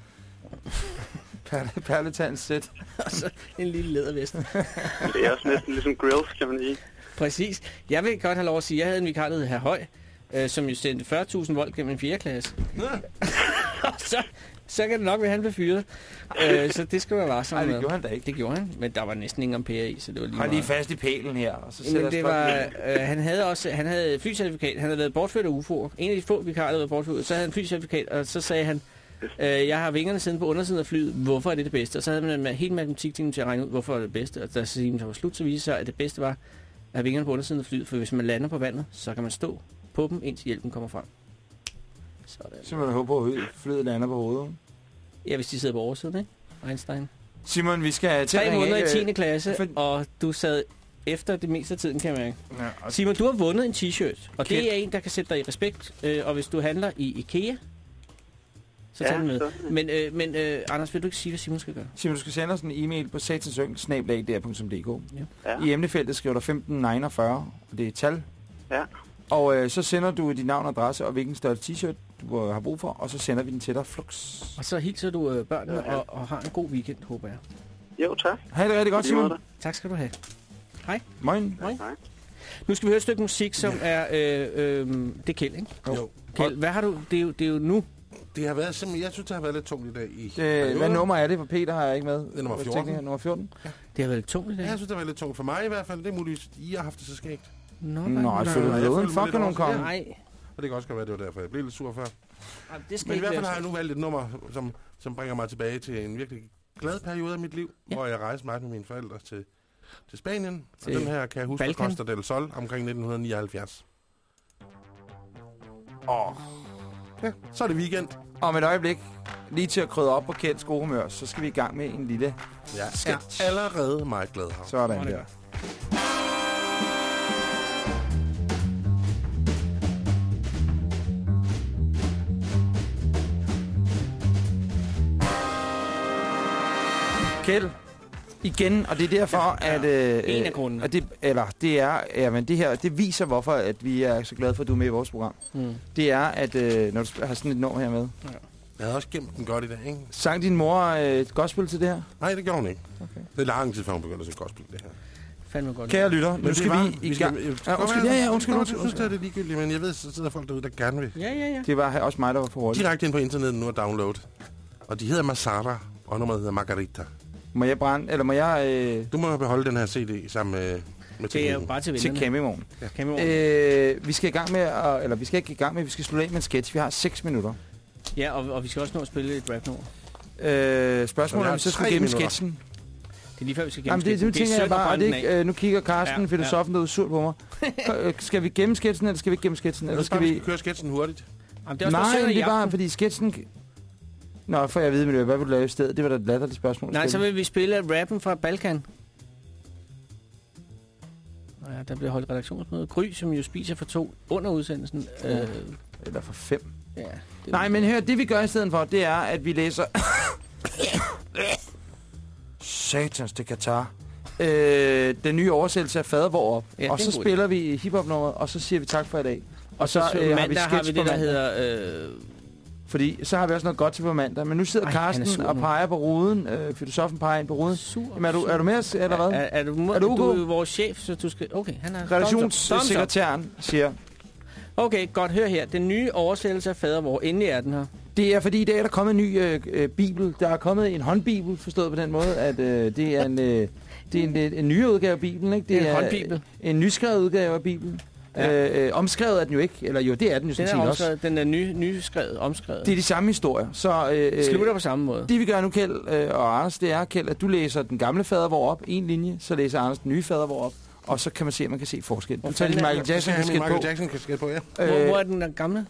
Perle, perletandssæt. Og så en lille lædervest. Det er også næsten ligesom grills, kan man sige. Præcis. Jeg vil godt have lov at sige, at jeg havde en vikar, der hed Herr Høj, øh, som jo sendte 40.000 volt gennem en 4. klasse. Og så, så kan det nok være, at han blev fyret. Øh, så det skal være varsom Nej, det med. gjorde han da ikke. Det gjorde han, men der var næsten ingen ampere i, så det var lige Hold lige meget. fast i pælen her, og så sætter Men det var, øh, han havde også han havde flycertifikat. Han havde været bortført af UFO'er. En af de få vikarer, der havde været bortført. Så havde han flycertifikat, og så sagde han, øh, jeg har vingerne siden på undersiden af flyet. Hvorfor er det det bedste? Og så havde man med hele matematiktingen til at regne ud, hvorfor er det bedste. Og da så var slut, så viste sig, at det bedste var at have vingerne på undersiden af flyet. For hvis man lander på vandet, så kan man stå på dem, indtil hjælpen kommer frem. Sådan. Så må du håbe på, at flyet lander på hovedet. Ja, hvis de sidder på oversiden, ikke? Einstein. Simon, vi skal til Tre måneder i øh, 10. klasse, for- og du sad efter det meste af tiden, kan jeg mærke. Ja, og Simon, du har vundet en t-shirt, og Okay. det er en, der kan sætte dig i respekt. Øh, og hvis du handler i IKEA, Så Ja, tag den med. så- Men, øh, men øh, Anders, vil du ikke sige, hvad Simon skal gøre? Simon, du skal sende os en e-mail på satansyngel.dk. Ja. I emnefeltet skriver du 1549, og det er et tal. Ja. Og øh, så sender du dit navn og adresse og hvilken størrelse t-shirt du øh, har brug for, og så sender vi den til dig flux. Og så hilser du øh, børnene Ja, ja. og, og har en god weekend, håber jeg. Jo, tak. Ha' det rigtig godt, Simon. Tak skal du have. Hej. Moin. Moin. Nu skal vi høre et stykke musik, som er... Øh, øh, det er Kjeld, ikke? Jo. Kjeld, hvad har du... Det er jo, det er jo nu. Det har været simpelthen, jeg synes, det har været lidt tungt i dag. I Det, hvad nummer er det? For Peter har jeg ikke med. Det er nummer Vores 14. tekniker, Nummer 14? Ja. Det har været lidt tungt i dag. Ja, jeg synes, det har været lidt tungt for mig i hvert fald. Det er muligvis, I har haft det så skægt. Nå, Nå, jeg føler mig uden. Fuck, kan nogen komme. Nej. Og det kan også godt være, det var derfor, jeg blev lidt sur før. Jamen, det skal Men i hvert fald har jeg nu valgt et nummer, som, som bringer mig tilbage til en virkelig glad periode af mit liv, ja. hvor jeg rejste meget med mine forældre til, til Spanien. Til og den her kan jeg huske Balkan. Costa del Sol omkring 1979. Åh. Ja, så er det weekend. Om et øjeblik, lige til at krydre op på Kjelds gode humør, så skal vi i gang med en lille Jeg sketch. er allerede meget glad her. Sådan der. Kjeld, igen, og det er derfor, ja, at... Øh, en af grundene. At det, eller det er, ja, men det her, det viser, hvorfor at vi er så glade for, at du er med i vores program. Mm. Det er, at øh, når du har sådan et nummer her med. Jeg havde også gemt den godt i dag, ikke? Sang din mor øh, et gospel til det her? Nej, det gjorde hun ikke. Okay. Det er lang tid, før hun begyndte at se gospel, det her. Fandme godt. Kære lytter, nu skal var- vi i skal- gang. jeg- Ja, undskyld, ja, ja, undskyld, Jeg synes, det er det ligegyldigt, men jeg ved, så sidder folk derude, der gerne vil. Ja, ja, ja. Det var også mig, der var for hurtigt. Direkte ind på internettet nu og download. Og de hedder Masara, og nummeret hedder Margarita. Må jeg brænde, eller må jeg... Øh, Du må beholde den her CD sammen med, med Det er jo bare til til vinderne. Camp i morgen. Ja. Øh, vi skal i gang med, at, eller vi skal ikke i gang med, vi skal slutte af med en sketch. Vi har 6 minutter. Ja, og, og vi skal også nå at spille et rap nummer. Øh, Så spørgsmålet vi er, om vi så skulle gennem minutter. sketchen. Det er lige før, vi skal gennem Jamen, det, nu tænker jeg bare, det ikke, øh, nu kigger Carsten, Ja, ja, filosofen, derude sur på mig. Øh, skal vi gennem sketchen, eller skal vi ikke gennem sketchen? Eller skal vi... køre sketchen hurtigt? Jamen, det er også Nej, det i er bare, fordi sketchen... Nå, for jeg ved, men hvad vil du lave i stedet? Det var da et latterligt spørgsmål. Nej, så vil vi spille rappen fra Balkan. Nå Ja, der bliver holdt redaktionsmøde. Gry, som jo spiser for to under udsendelsen. Øh, Eller for fem. ja, det Nej, men hør, det vi gør i stedet for, det er, at vi læser... Satans, det Katar. Øh, den nye oversættelse af Fadervor op. Ja, det og så spiller vi hiphop-nummeret, og så siger vi tak for i dag. Og så, så øh, mandag har vi, sketch det, på der hedder... Øh, Fordi så har vi også noget godt til på mandag. Men nu sidder Ej, Karsten og peger på ruden. Øh, filosofen peger ind på ruden. sur, Jamen, er du, er du med os, eller hvad? er, er, du, Er du du er vores chef, så du skal... Okay, han er... Redaktionssekretæren siger, Okay, godt. Hør her. Den nye oversættelse af Fadervor. Endelig er den her. det er fordi i dag er der kommet en ny øh, øh, bibel. Der er kommet en håndbibel, forstået på den måde, at øh, det er en... Øh, det er en, en, en nyere udgave af Bibelen, ikke? Det er en håndbibel. En nyskrevet udgave af Bibelen. Ja. Øh, øh, omskrevet er den jo ikke, eller jo, det er den jo sådan set også. Den er ny, nyskrevet, omskrevet. Det er de samme historier. Så, øh, Slutter på samme måde. Det vi gør nu, Kjeld øh, og Anders, det er, Kjeld, at du læser den gamle fadervor op, en linje, så læser Anders den nye fadervor op, og så kan man se, at man kan se forskel. Du Hvor tager er Michael Jackson min kasket på. Michael Jackson kasket på, ja. Hvor, Øh, hvor er den der gamle?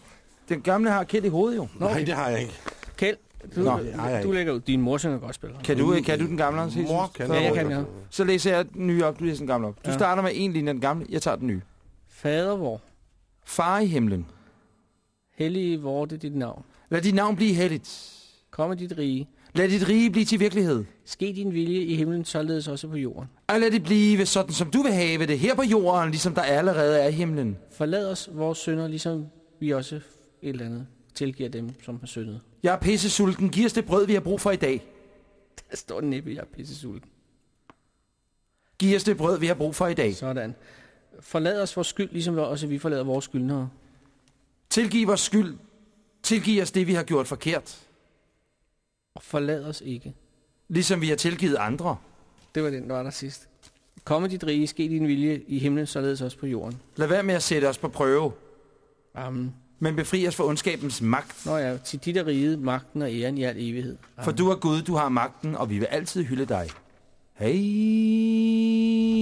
Den gamle har Kjeld i hovedet jo. Nå, Nej, det har jeg ikke. Kjeld, du, Nå, du ikke. lægger ud. Din mor synger godt spiller. Kan du, kan du den gamle, Anders? Mor kan Så- Ja, jeg kan, ja. Så læser jeg den nye op, du læser den gamle op. Du Ja. starter med en linje af den gamle, jeg tager den nye. Fadervor. Far i himlen, Hellige vorte dit navn. lad dit navn blive helligt. Kom dit rige. Lad dit rige blive til virkelighed. Ske din vilje i himlen, således også på jorden. Og lad det blive sådan, som du vil have det her på jorden, ligesom der allerede er i himlen. Forlad os vores synder, ligesom vi også et eller andet tilgiver dem, som har syndet. Jeg er pisse sulten. Giv os det brød, vi har brug for i dag. Der står næppe, jeg er pisse sulten. Giv os det brød, vi har brug for i dag. Sådan. Forlad os vores skyld, ligesom også vi forlader vores skyldnere. Tilgiv vores skyld. Tilgiv os det, vi har gjort forkert. Og forlad os ikke. Ligesom vi har tilgivet andre. Det var den, der var der sidst. Kom med dit rige, ske din vilje i himlen, således også på jorden. Lad være med at sætte os på prøve, Amen. men befri os fra ondskabens magt. Nå ja, til dit er riget, magten og æren i al evighed. Amen. For du er Gud, du har magten, og vi vil altid hylde dig. Hey, men.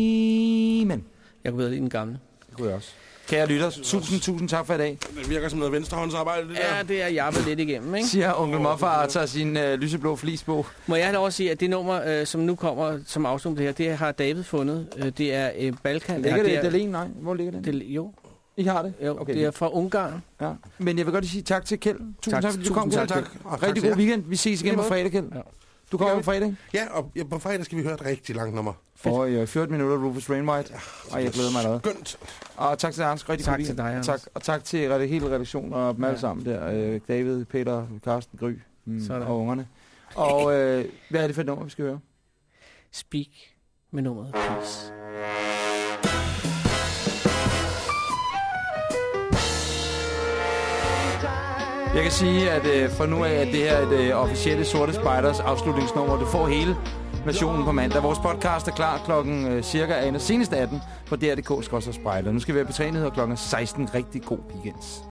Jeg kunne bedre lide den gamle. Det kunne jeg også. Kære lytter, tusind, tusind tak for i dag. Det virker som noget venstrehåndsarbejde, det Ja, der. det er jappet lidt igennem, ikke? Siger onkel Mofar og tager sin øh, lyseblå flis på. Må jeg have lov at sige, at det nummer, øh, som nu kommer som afslutning det her, det har David fundet. Øh, det er øh, Balkan. Ligger Nej, det i er- Dalen? Nej, hvor ligger det? det? Jo. I har det? Jo, okay. det er fra Ungarn. Ja. Men jeg vil godt sige tak til Kjeld. Tusind tak, tak fordi du kom, Kjeld. tak. Tak Rigtig god weekend. Vi ses igen på fredag, Kjeld. Ja. Du kommer på fredag? Ja, og ja, på fredag skal vi høre et rigtig langt nummer. Og øh, 14 minutter Rufus Rainwhite. Og jeg glæder mig allerede. Skønt. Og tak til Anders. Rigtig Tak til dig, Anders. Tak, og tak til rette- hele redaktionen og dem alle sammen der. Øh, David, Peter, Carsten, Gry mm, Sådan. og ungerne. Og øh, hvad er det for et nummer, vi skal høre? Speak med nummeret Peace. Jeg kan sige, at øh, fra nu af at det her et øh, officielle Sorte Spiders afslutningsnummer. Du får hele versionen på mandag. Vores podcast er klar klokken øh, cirka af senest 18 på DR.dk-spejler. Nu skal vi være på træning klokken 16. Rigtig god weekend.